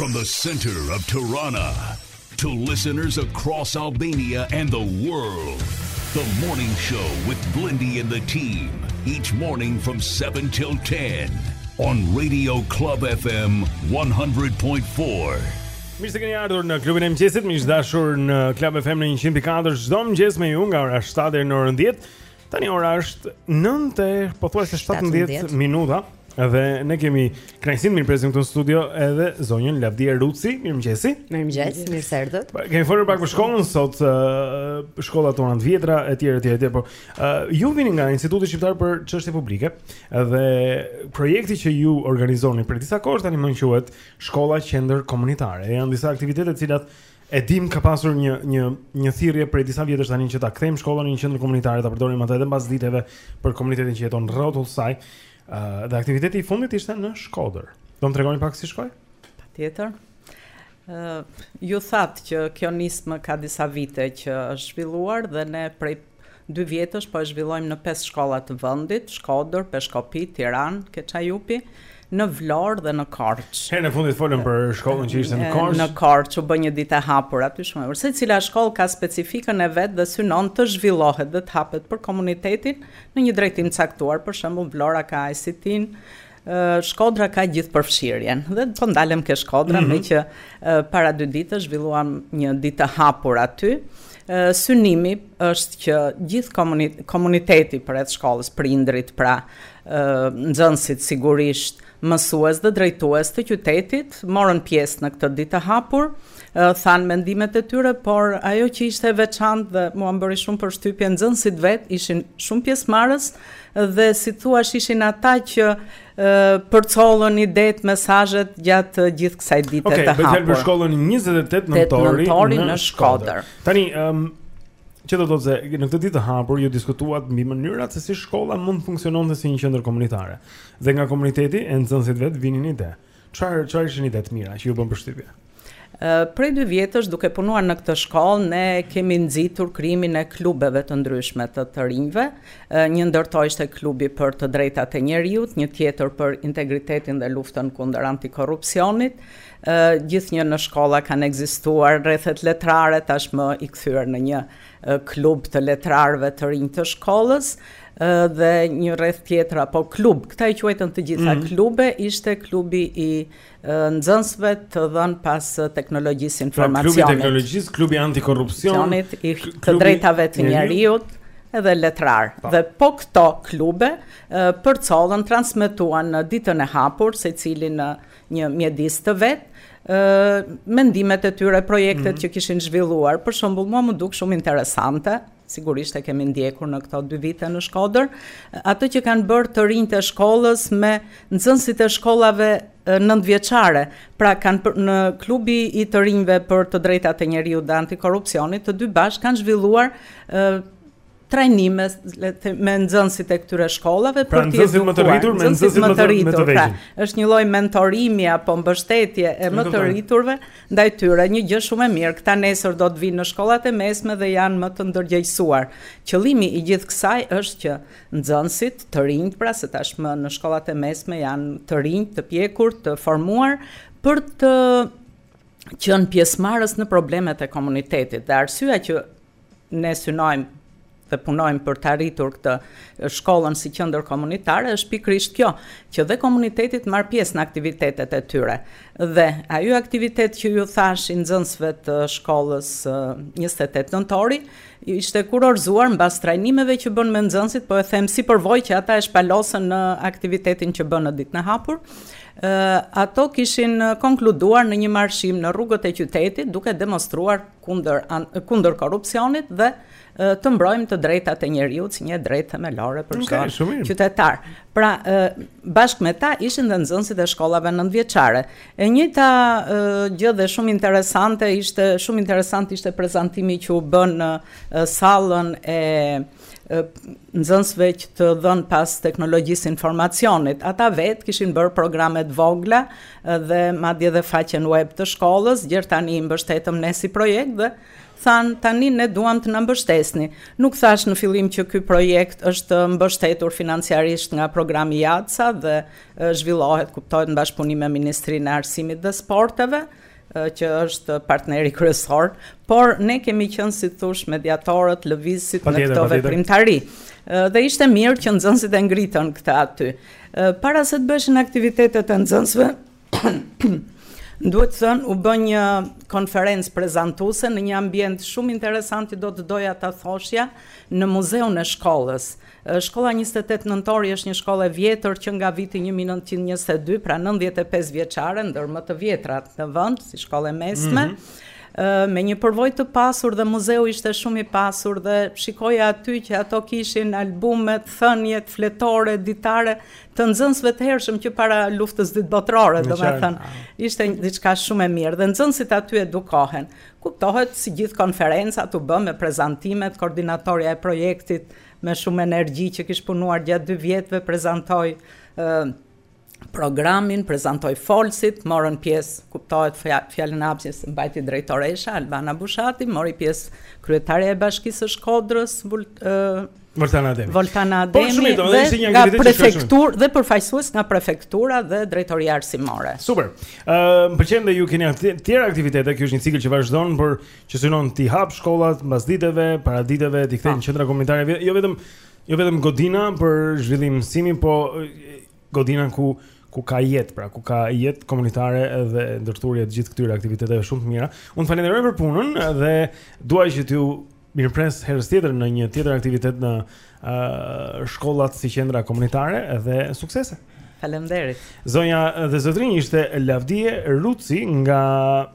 From the center of Tirana to listeners across Albania and the world. The morning show with Blindy and the team each morning from 7 till 10 on Radio Club FM 100.4. Mirë se keni ardhur në klubin e mëngjesit, miq të dashur në Club FM në 104 çdo mëngjes me ju nga ora 7 deri në orën 10. Tani ora është 9 e pothuajse 17 minuta dhe ne kemi kënaqësinë të mirëpresim këtu në studio edhe zonjën Lavdie Ruci, mirëmëngjesi. Mirëmëngjes, mirë se erdhët. Po, kemi folur pak për shkollën sot, uh, shkollat tona të vjetra etj etj etj, po uh, ju vini nga Instituti Shqiptar për Çështje Publike dhe projekti që ju organizoni prej disa kohësh tanimë quhet Shkolla Qendër Komunitare. Janë disa aktivitete të cilat E dimë ka pasur një një një thirrje prej disa vjetësh tani që ta kthejmë shkollën në një qendër komunitare, ta përdorim atë edhe mbasditeve për komunitetin që jeton rrotull saj. Ë uh, dhe aktiviteti i fundit ishte në Shkodër. Do të më tregoni pak si shkoi? Patjetër. Ë uh, ju thatë që kjo nismë ka disa vite që është zhvilluar dhe ne prej Dy vjetësh po e zhvillojmë në pesë shkolla të vendit, Shkodër, Peshkopi, Tiranë, te Çajupi, në Vlorë dhe në Korçë. Herën e fundit folëm për shkollën që ishte në Korçë. Në Korçë u bë një ditë e hapur aty shumë e bukur. Secila shkollë ka specifikën e vet dhe synon të zhvillohet dhe të hapet për komunitetin në një drejtim të caktuar. Për shembull, Vlora ka ICT-n, Shkodra ka gjithë përfshirjen dhe po ndalem ke Shkodra, mm -hmm. meqë para dy ditë zhvilluam një ditë të hapur aty. Synimi është që gjithë komuniteti përreth shkollës, prindërit, pra nxënësit sigurisht, mësues dhe drejtues të qytetit, morën pjesë në këtë ditë të hapur, thanë mendimet e tyre, por ajo që ishte e veçantë dhe mua më bëri shumë përshtypje nxënësit vetë ishin shumë pjesëmarrës, Dhe si thuash ishin ata që përcollën idetë, mesazhet gjatë gjithë kësaj dite okay, të hapur. Okej, bëhet fjalë për shkollën 28 nëntori në, në Shkodër. Tani, ëm um, Që do të thotë se në këtë ditë të hapur ju diskutuat mbi mënyrat se si shkolla mund të funksiononte si një qendër komunitare. Dhe nga komuniteti e nxënësit vetë vinin ide. Çfarë çfarë ishin ide të mira që ju bënë përshtypje? Prej dy vjetësh duke punuar në këtë shkollë, ne kemi nxitur krijimin e klubeve të ndryshme të të rinjve. Një ndër to ishte klubi për të drejtat e njeriut, një tjetër për integritetin dhe luftën kundër antikorrupsionit. Gjithnjë në shkolla kanë ekzistuar rrethet letrare, tashmë i kthyer në një klub të letrarëve të rinj të shkollës dhe një rreth tjetër apo klub, këta i quajtën të gjitha mm. klube, ishte klubi i nxënësve të dhënë pas teknologjisë së informacionit. Pra, klubi i teknologjisë, klubi antikorrupsionit, i të drejtave të njeriut, edhe letrar. Pa. Po. Dhe po këto klube përcollën, transmetuan në ditën e hapur secili në një mjedis të vet, ë mendimet e tyre, projektet mm -hmm. që kishin zhvilluar. Për shembull, mua më duk shumë interesante, sigurisht e kemi ndjekur në këto dy vite në Shkodër, atë që kanë bërë të rinjtë e shkollës me nxënësit e shkollave nëntëvjeçare. Pra kanë për, në klubi i të rinjve për të drejtat e njeriut dhe antikorrupsionit, të dy bashkë kanë zhvilluar ë trajnime le të themi me nxënësit e këtyre shkollave pra, për të nxënësit më të rritur me nxënësit më të rritur pra është një lloj mentorimi apo mbështetje e më të rriturve ndaj tyre një gjë shumë e mirë këta nesër do të vijnë në shkollat e mesme dhe janë më të ndërgjegjësuar qëllimi i gjithë kësaj është që nxënësit të rinjtë pra se tashmë në shkollat e mesme janë të rinj të pjekur të formuar për të qenë pjesëmarrës në problemet e komunitetit dhe arsyeja që Ne synojmë dhe punojmë për të arritur këtë shkollën si qendër komunitare është pikërisht kjo, që dhe komuniteti të marrë pjesë në aktivitetet e tyre. Dhe ai aktivitet që ju thashë i nxënësve të shkollës 28 nëntori, ishte kurorëzuar mbas trajnimeve që bënë me nxënësit, po e them si përvojë që ata e shpalosën në aktivitetin që bënë në ditën e hapur. Ato kishin konkluduar në një marshim në rrugët e qytetit duke demonstruar kundër kundër korrupsionit dhe të mbrojmë të drejtat e njeriut si një e drejtë themelore për çdo okay, qytetar. Pra, bashkë me ta ishin dhe nxënësit e shkollave nëntëvjeçare. E njëjta gjë dhe shumë interesante ishte, shumë interesant ishte prezantimi që u bë në sallën e nxënësve që të dhënë pas teknologjisë së informacionit. Ata vetë kishin bërë programe të vogla dhe madje dhe faqen web të shkollës, gjer tani i mbështetëm ne si projekt dhe thanë tani ne duam të na mbështesni. Nuk thashë në fillim që ky projekt është mbështetur financiarisht nga programi JADSA dhe zhvillohet, kuptohet në bashkëpunim me Ministrinë e Arsimit dhe Sporteve, që është partneri kryesor, por ne kemi qenë si të thuash mediatorët, lëvizësit në këto veprimtari. Dhe ishte mirë që nxënësit e ngritën këtë aty. Para se të bëheshin aktivitetet e nxënësve, duhet thënë u bë një konferencë prezantuese në një ambient shumë interesant që do të doja ta thoshja në muzeun e shkollës, Shkolla njëzet e tetë Nëntori është një shkollë e vjetër që nga viti një mijë e nëntëqind e njëzet e dy, pra nëntëdhjetë e pesë vjeçare, ndër më të vjetrat në vend, si shkollë e mesme. Me një përvojë të pasur dhe muzeu ishte shumë i pasur dhe shikoja aty që ata kishin albumet, thëniet, fletore, ditare të nxënësve të hershëm që para luftës së dytë botërore, domethënë ishte diçka shumë e mirë dhe nxënësit aty edukohen. Kuptohet si gjithë konferencat u bë me prezantimet, koordinatorja e projektit, Me shumë energji që kish punuar gjatë dy vjetëve prezantoi programin, prezantoi folësit, morën pjesë, kuptohet fjalën e hapjes e mbajti drejtoresha Albana Bushati, mori pjesë kryetarja e Bashkisë së Shkodrës, Voltana Ademi. Voltana Ademi. Po shumë do të ishte një aktivitet nga prefekturë dhe përfaqësues nga prefektura dhe drejtoria arsimore. Super. Ëm më pëlqen dhe ju keni të tjera aktivitete, ky është një cikël që vazhdon, por që synon t'i hapë shkollat mbasditeve, paraditeve, t'i kthejë në qendra komunitare, jo vetëm jo vetëm godina për zhvillim mësimi, po godina ku ku ka jetë, pra ku ka jetë komunitare dhe ndërthurje të gjithë këtyre aktiviteteve shumë të mira. Unë të falënderoj për punën dhe dua që t'ju mirëpres herës tjetër në një tjetër aktivitet në uh, shkollat si qendra komunitare dhe suksese. Faleminderit. Zonja dhe zotërinj ishte Lavdie Ruci nga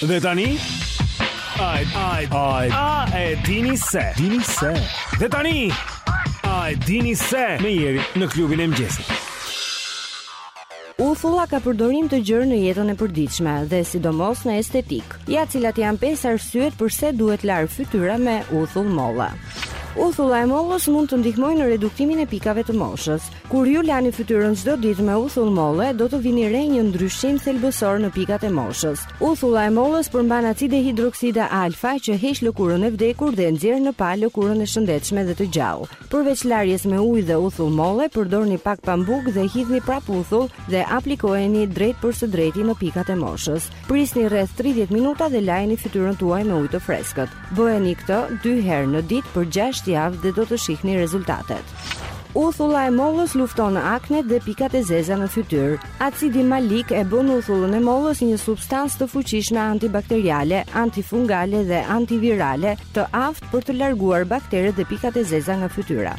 Dhe tani Ai ai ai a e dini se dini se Dhe tani A e dini se me Jerin në klubin e mëngjesit Uthulla ka përdorim të gjerë në jetën e përditshme dhe sidomos në estetikë. Ja cilat janë pesë arsyet përse duhet larë fytyra me uthull molle. Uthulla e mollës mund të ndihmojë në reduktimin e pikave të moshës. Kur ju lani fytyrën çdo ditë me uthull molle, do të vini re një ndryshim thelbësor në pikat e moshës. Uthulla e mollës përmban acide hidrokside alfa që heq lëkurën e vdekur dhe nxjerr në pah lëkurën e shëndetshme dhe të gjallë. Përveç larjes me ujë dhe uthull molle, përdorni pak pambuk dhe hidhni prapë uthull dhe aplikojeni drejtpërsëdrejti në pikat e moshës. Prisni rreth 30 minuta dhe lajeni fytyrën tuaj me ujë të freskët. Bëjeni këtë 2 herë në ditë për 6 javë dhe do të shihni rezultatet. Uthulla e mollës lufton aknet dhe pikat e zeza në fytyrë. Acidi malik e bën uthullën e mollës një substancë të fuqishme antibakteriale, antifungale dhe antivirale, Të aftë për të larguar bakteret dhe pikat e zeza nga fytyra.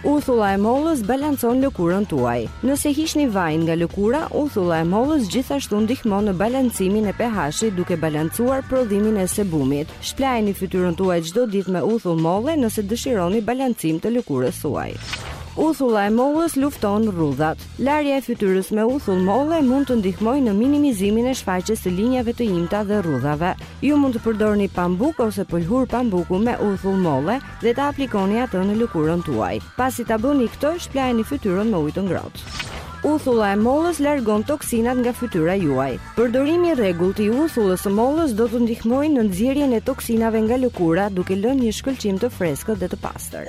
Uthulla e mollës balancon lëkurën tuaj. Nëse hiqni vajin nga lëkura, uthulla e mollës gjithashtu ndihmon në balancimin e pH-it duke balancuar prodhimin e sebumit. Shplajeni fytyrën tuaj çdo ditë me uthull molle nëse dëshironi balancim të lëkurës tuaj. Uthulla e mollës lufton rrudhat. Larja e fytyrës me uthull molle mund të ndihmojë në minimizimin e shfaqjes së linjave të imta dhe rrudhave. Ju mund të përdorni pambuk ose pëlhurë pambuku me uthull molle dhe ta aplikoni atë në lëkurën tuaj. Pasi ta bëni këtë, shplajeni fytyrën me ujë të ngrohtë. Uthulla e mollës largon toksinat nga fytyra juaj. Përdorimi i rregullt i uthullës së mollës do të ndihmojë në nxjerrjen e toksinave nga lëkura, duke lënë një shkëlqim të freskët dhe të pastër.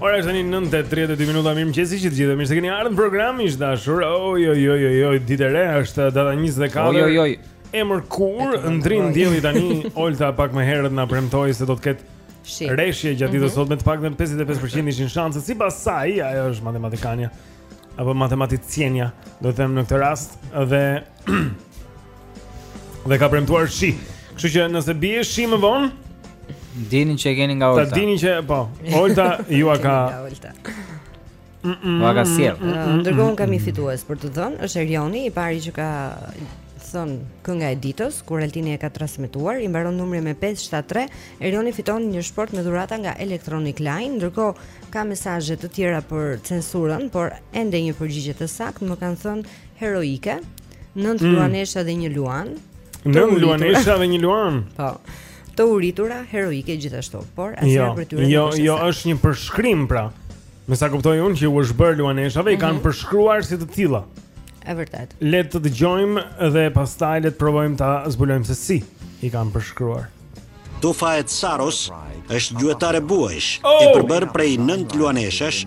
Ora është tani 9:32 minuta. Mirëmëngjes që të gjithë. Mirë se keni ardhur në program miq të dashur. Oj oj oj oj oj ditë e re është data 24. Oj oj oj. E mirë kur ndrin dielli tani Olta pak më herët na premtoi se do të ketë reshje gjatë ditës mhm. sotme të paktën 55% ishin shanse sipas saj, ajo është matematikania apo matematicienja, do ta them në këtë rast dhe Dhe ka premtuar shi. Kështu që nëse bie shi më vonë, dini që e keni nga Olta. Ta dini që po, Olta ju ka Ua ka sjellë. Mm, mm, mm, Ndërkohë kam një fitues për të dhënë, është Erioni, i pari që ka thënë kënga e ditës kur Altini e ka transmetuar, i mbaron numri me 573. Erioni fiton një shportë me dhurata nga Electronic Line. Ndërkohë ka mesazhe të tjera për censurën, por ende një përgjigje të saktë më kanë thënë heroike. Nëntë mm. luanesha dhe një luan. Nëntë luanesha dhe një luan. Po. Të uritura heroike gjithashtu, por asnjë jo, prej tyre. Jo, jo, është një përshkrim pra. Me sa kuptoj unë që u është bërë luaneshave mm -hmm. i kanë mhm. përshkruar si të tilla. E vërtetë. Le të dëgjojmë dhe pastaj le të provojmë ta zbulojmë se si i kanë përshkruar. Tufa e Tsaros është gjuetare buajsh, oh! e përbërë prej nëntë luaneshash,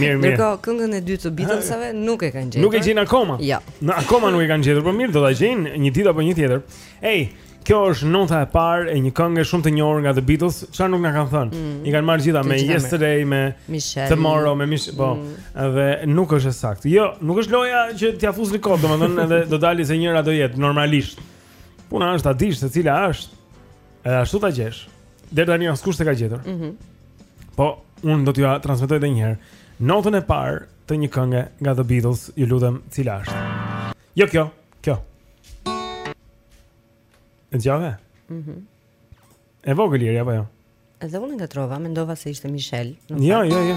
Mirë, mirë. Dhe këngën e dytë të Beatlesave nuk e kanë gjetur. Nuk e gjejnë akoma. Jo. Akoma nuk e kanë gjetur, por mirë, do ta gjejnë një ditë apo një tjetër. Ej, kjo është nota e parë e një kënge shumë të njohur nga The Beatles, çfarë nuk na kanë thënë. Mm. I kanë marrë të gjitha me Yesterday, me Michelle. Tomorrow, me Michelle, po. Mm. Dhe nuk është e saktë. Jo, nuk është loja që t'ia fusni kot, domethënë edhe do dalë se njëra do jetë normalisht. Puna është ta dish se cila është. Edhe ashtu ta gjesh. Deri tani askush s'e ka gjetur. Mhm. Mm po, unë do t'ju transmetoj edhe një herë notën e parë të një kënge nga The Beatles, ju lutem, cila është? Jo kjo, kjo. E dëgjove? Mhm. Mm e vogël i apo jo? Edhe unë ngatërrova, mendova se ishte Michelle. Jo, jo, jo.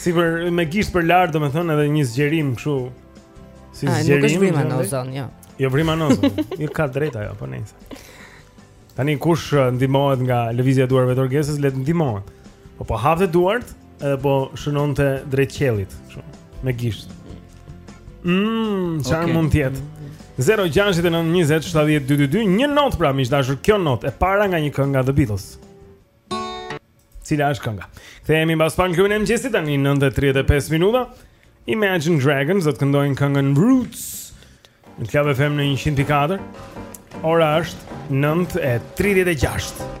Si për me gisht përlart, domethënë edhe një zgjerim kështu. Si A, zgjerim. Nuk është brima në ozon, jo. Jo brima në ozon. Jo, ka të drejtë ajo, po nejse. Tani kush uh, ndihmohet nga lëvizja e duarve të Orgesës, le të ndihmohet. Po po hapte duart edhe po shënonte drejt qiellit, kështu, me gisht. Mmm, çfarë okay. mund të jetë? 069 20 70 222 Një notë pra, miq të dashur Kjo notë e para nga një këngë nga The Beatles Cila është kënga? Kthehemi mbas pak në klubin e mëngjesit tani 9:35 minuta. Imagine Dragons do të këndojnë këngën Roots. Në Club FM në 104. Ora është 9:36.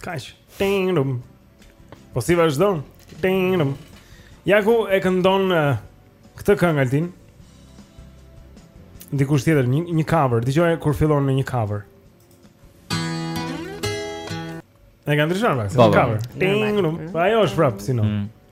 Kaq. Tinum. Po si vazhdon? Tinum. Ja ku e këndon uh, këtë këngë Altin. Dikush tjetër një, një cover, dëgjoje kur fillon një cover. E kanë ndryshuar pak, po, po. cover. Tinum. Po ajo është prap si no. Mm.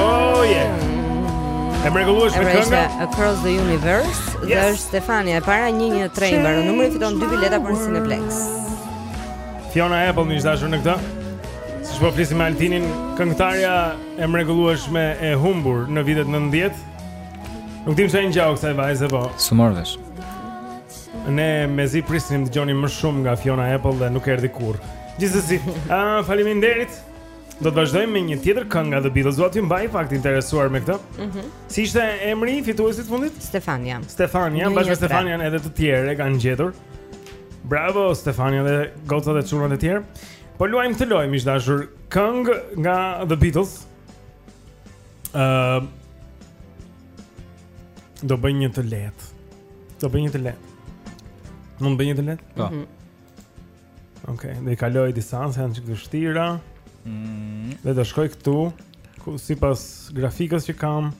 Oh yeah. E mrekullueshme kënga Across the Universe yes. Dhe është Stefania e para 113 mbaron numri fiton 2 bileta për në Cineplex Fiona Apple një gjithashur në këta Siç po flisja me Altinin Këngëtarja e mrekullueshme e humbur në vitet nëntëdhjetë Nuk e dimë ça i ngjau kësaj vajze po S'u mor vesh Ne mezi prisnim të dëgjonim më shumë nga Fiona Apple dhe nuk erdhi kurrë Gjithsesi, a, faleminderit Do të vazhdojmë me një tjetër këngë nga The Beatles. Dua t'ju mbaj pak të interesuar me këtë. Mhm. Mm si ishte emri i fituesit të fundit? Stefania. Stefania, bashkë me Stefanian edhe të tjerë e kanë gjetur. Bravo Stefania dhe gocat e çunat e tjerë. Po luajmë këtë lojë miq të dashur këngë nga The Beatles. Ë uh, Do bëj një të lehtë. Do bëj një të lehtë. Mund të bëj një të lehtë? Po. Mm -hmm. Okej, okay, dhe i kaloj distancat se janë çikë vështira. Mm. Dhe do shkoj këtu, ku sipas grafikës që kam,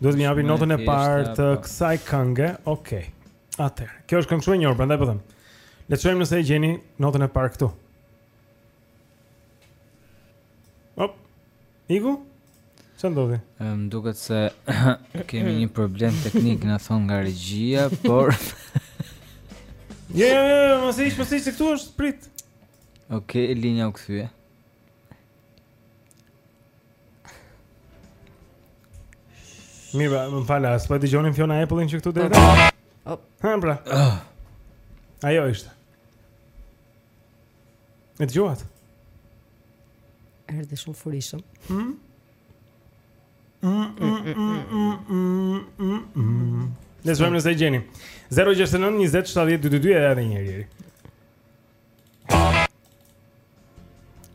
duhet më japin notën e parë të po. kësaj kënge. Okej. Okay. Atëherë. Kjo është këngë shumë e njohur, prandaj po them. Le të shohim nëse e gjeni notën e parë këtu. Op. Iku? Çfarë ndodhi? Më duket se kemi një problem teknik na thonë nga regjia, por Jo, jo, jo, jo mos ish, mos ish se këtu është prit. Okej, okay, linja u kthye. Mirë, më fal, se po dëgjonim Fiona Apple-in që këtu dhe dhe? Hop. Ha, pra. Ah. Ajo ishte. E dëgjuat? Erdhe shumë furishëm. Mm. Le të shohim nëse e gjeni 069 20 70 22 edhe një herë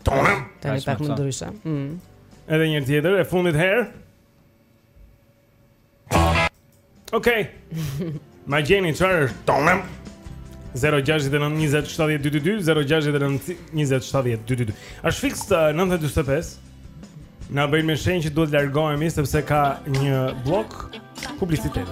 Tonem Tani pak më ndryshe mm. Edhe një herë tjetër e fundit herë Okej. Okay. Ma gjeni çfarë është tonem? 0692070222 0692070222. Është fiks 9:45. Na bëjnë me shenjë që duhet të largohemi sepse ka një blok publiciteti.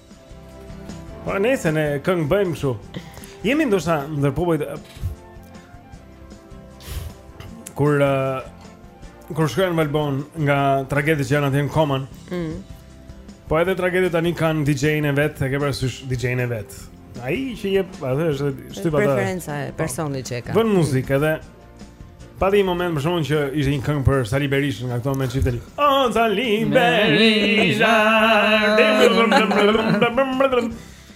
Po nëse ne këngë bëjmë kështu. Jemi ndoshta ndër popujt kur uh, kur shkon në Valbonë nga tragetet që janë atje në Koman. Mm. Po edhe tragetet tani kanë DJ-n e vet, e ke parasysh DJ-n e vet. Ai që jep, atë që shtyp ata. Preferenca e po. personit që e ka. Vën muzikë edhe Pati një moment për shembull që ishte një këngë për Sali Berishën nga këto me një çifteli O, Sali Berisha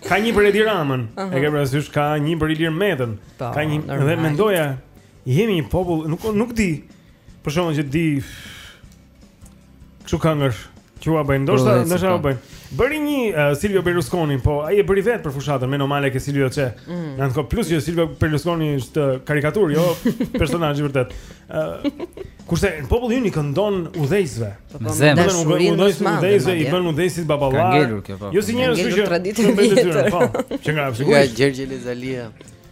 Ka një për Edi Ramën uh -huh. E ke parasysh, ka një për Ilir Metën po, Ka një, normal. dhe mendoja Jemi një popull, nuk, nuk di Për shembull që di Kështu këngësh që ua bëjnë? Ndoshta, po, ndoshta po. bëjnë. Bëri një uh, Silvio Berlusconi, po ai e bëri vetë për fushatën, Meno male che Silvio c'è. Mm. Në ato plus që Silvio Berlusconi është karikaturë, jo personazh i vërtetë. Uh, kurse populli ynë i këndon udhëheqësve. Po, po, domethënë u, u i bën udhëheqësit baballarë. Ka ngelur kjo po. Jo si njerëz që kanë traditën e tyre. Po, që nga sigurisht. Nga Gjergj Elez Alia.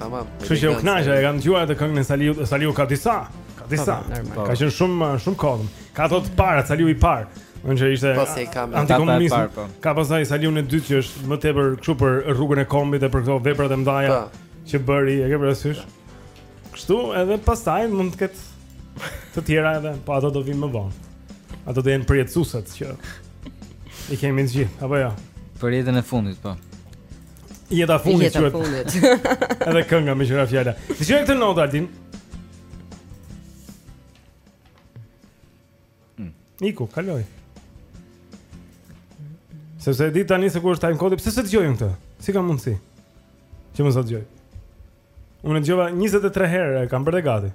Tamam. Kështu që u kënaqa, e kam dëgjuar atë këngën e Saliut, Saliu ka disa, ka disa. Po, ka qenë shumë shumë kohë. Ka ato të para, Saliu i parë. Që ishte po, antikomunist. Po. Ka pastaj Saliun e dytë që është më tepër kështu për rrugën e kombit e për këto veprat e mëdha që bëri, e ke parasysh? Kështu edhe pastaj mund të ketë të tjera edhe, po ato do vinë më vonë. Ato do jenë përjetësueset që i kemi të gjithë, apo jo? Për jetën e fundit, po. Je te fundi Je te fundi Edhe kënga me që ra fjala Dhe që e këtë notë, Altin hmm. Iku, kaloj Se s'e di tani se ku është time code Pse s'e dëgjojnë këtë? Si ka mundësi? Që mos ta dëgjojnë Unë e dëgjova 2 3 herë e kam bërë dhe gati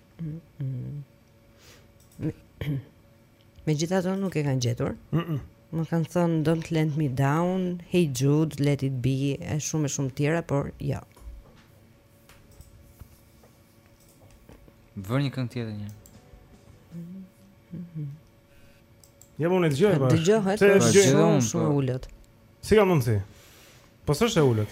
Megjithatë nuk e kanë gjetur mm -mm. Më kanë thënë Don't let me down Hey Jude, let it be E shumë e shumë tjera, por jo Vër një këngë tjetër një Ja më unë e dëgjoj pa Dëgjohet, dëgjohet po shumë po. ulët Si ka mundësi? Po s'është e ulët?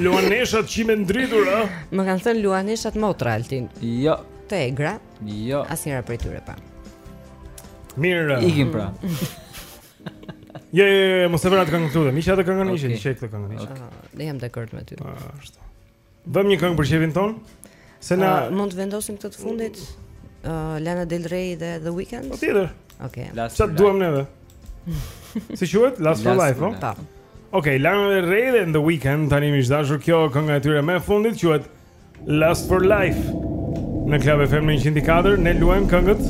Luaneshat qimendritura? Më kanë thënë luaneshat motra altin. Jo. Të egra. Jo. Asnjëra prej tyre pa. Mirë. Ikim pra. Je, je, je, mos e vër atë këngë këtu dhe, me gjithë atë këngën okay. ishin, qekë të këngën ishin. Ah, unë jam dakord me ty. Ashtu. Vëm një këngë për shefin tonë? Se na uh, mund të vendosim këtë të fundit uh, Lana Del Rey dhe The Weeknd. Po tjetër. Okej. Okay. Çfarë duam neve? si quhet? Last, for Life, po? Po. Okej, Lana Del Rey dhe The Weeknd tani miq të dashur kjo kënga e tyre më e fundit quhet Last for Life. Në Club FM 104 ne luajmë këngët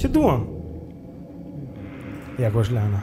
që duam. Ja ku është Lana.